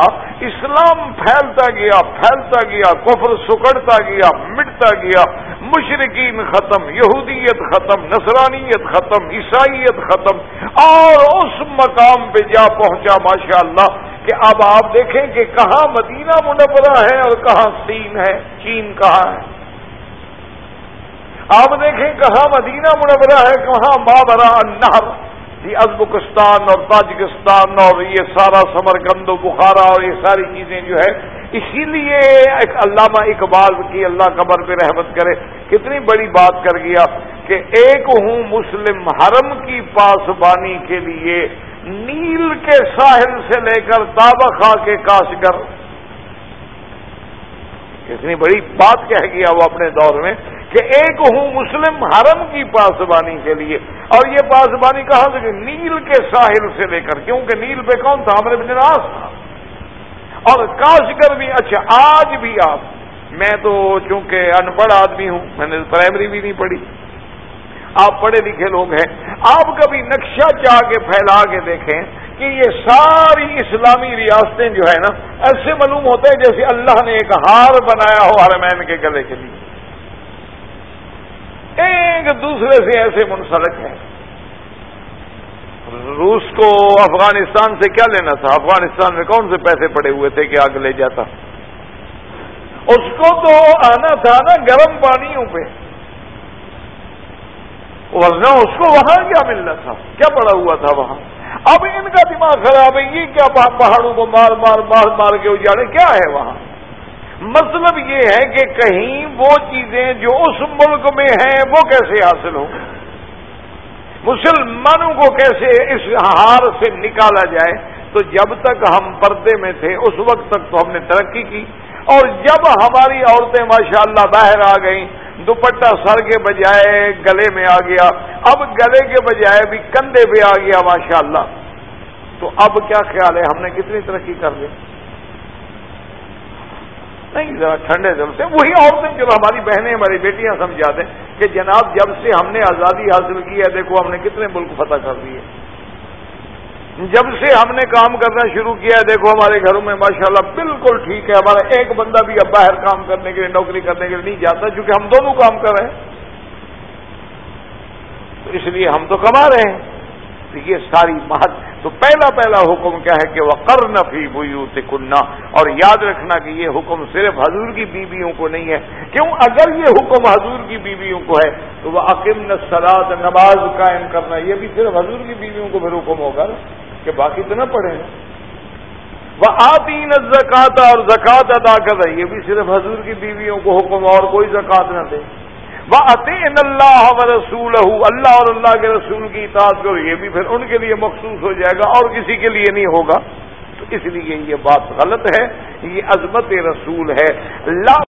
اسلام پھیلتا گیا پھیلتا گیا، کفر سکڑتا گیا، مٹتا گیا مشرقین ختم، یہودیت ختم، نصرانیت ختم، عیسائیت ختم، اور اس مقام پہ جا پہنچا ماشاء اللہ کہ اب آپ دیکھیں کہ کہاں مدینہ منورہ ہے اور کہاں سین ہے، چین کہاں ہے۔ آپ دیکھیں کہاں مدینہ منورہ ہے، کہاں بابرا نہر یہ ازبکستان اور تاجکستان اور یہ سارا سمرکند و بخارا اور یہ ساری چیزیں جو ہے اسی لیے ایک علامہ اقبال کی اللہ قبر پہ رحمت کرے، کتنی بڑی بات کر گیا کہ ایک ہوں مسلم حرم کی پاسبانی کے لیے نیل کے ساحل سے لے کر تابخا کے کاشگر اتنی بڑی بات کہہ گیا وہ اپنے دور میں۔ کہ ایک ہوں مسلم حرم کی پاسبانی کے لیے۔ اور یہ پاسبانی کہاں سے کہ نیل کے ساحل سے لے کر، کیونکہ نیل پہ کون تھا؟ ہمارے بناس تھا۔ اور کاشگر بھی اچھا آج بھی آپ، میں تو چونکہ ان پڑھ آدمی ہوں، میں نے پرائمری بھی نہیں پڑھی۔ آپ پڑھے لکھے لوگ ہیں۔ آپ کبھی نقشہ چاہ کے پھیلا کے دیکھیں کہ یہ ساری اسلامی ریاستیں جو ہے نا ایسے معلوم ہوتے ہیں جیسے اللہ نے ایک ہار بنایا ہو حرمین کے گلے کے لیے۔ ایک دوسرے سے ایسے منسلک ہیں۔ روس کو افغانستان سے کیا لینا تھا؟ افغانستان میں کون سے پیسے پڑے ہوئے تھے کہ آگ لے جاتا؟ اس کو تو آنا تھا نا گرم پانیوں پہ۔ ورنہ اس کو وہاں کیا ملنا تھا؟ کیا پڑا ہوا تھا وہاں؟ اب ان کا دماغ خراب ہے، یہ کیا پہاڑوں کو مار مار مار مار کے اجاڑے؟ کیا ہے وہاں؟ مطلب یہ ہے کہ کہیں وہ چیزیں جو اس ملک میں ہیں وہ کیسے حاصل ہوں؟ مسلمانوں کو کیسے اس ہار سے نکالا جائے؟ تو جب تک ہم پردے میں تھے، اس وقت تک تو ہم نے ترقی کی۔ اور جب ہماری عورتیں ماشاءاللہ باہر آ گئیں، دوپٹہ سر کے بجائے گلے میں آ گیا، اب گلے کے بجائے بھی کندھے پہ آ گیا ماشاءاللہ۔ تو اب کیا خیال ہے؟ ہم نے کتنی ترقی کر لی؟ نہیں، ذرا ٹھنڈے دل سے۔ وہی عورتیں چلو ہماری بہنیں، ہماری بیٹیاں سمجھا دیں کہ جناب جب سے ہم نے آزادی حاصل کی ہے، دیکھو ہم نے کتنے ملک فتح کر دیے۔ جب سے ہم نے کام کرنا شروع کیا ہے، دیکھو ہمارے گھروں میں ماشاءاللہ بالکل ٹھیک ہے۔ ہمارا ایک بندہ بھی اب باہر کام کرنے کے لیے، نوکری کرنے کے لیے نہیں جاتا کیونکہ ہم دونوں کام کر رہے ہیں۔ تو اس لیے ہم تو کما رہے ہیں۔ تو یہ ساری مہت تو پہلا پہلا حکم کیا ہے کہ وہ کرن فی بوتے کننا اور یاد رکھنا کہ یہ حکم صرف حضور کی بیویوں کو نہیں ہے کیوں؟ اگر یہ حکم حضور کی بیویوں کو ہے تو وہ عقیم نسلاد نماز قائم کرنا یہ بھی صرف حضور کی بیویوں کو پھر حکم ہوگا کہ باقی تو نہ پڑھے وہ آتی ن زکات اور زکوٰۃ ادا کر یہ بھی صرف حضور کی بیویوں کو حکم اور کوئی زکوٰۃ نہ دے۔ وہ عطین اللہ رسول اللہ اور اللہ کے رسول کی اطاعت کرو، یہ بھی پھر ان کے لیے مخصوص ہو جائے گا اور کسی کے لیے نہیں ہوگا۔ تو اس لیے یہ بات غلط ہے، یہ عظمت رسول ہے۔ لا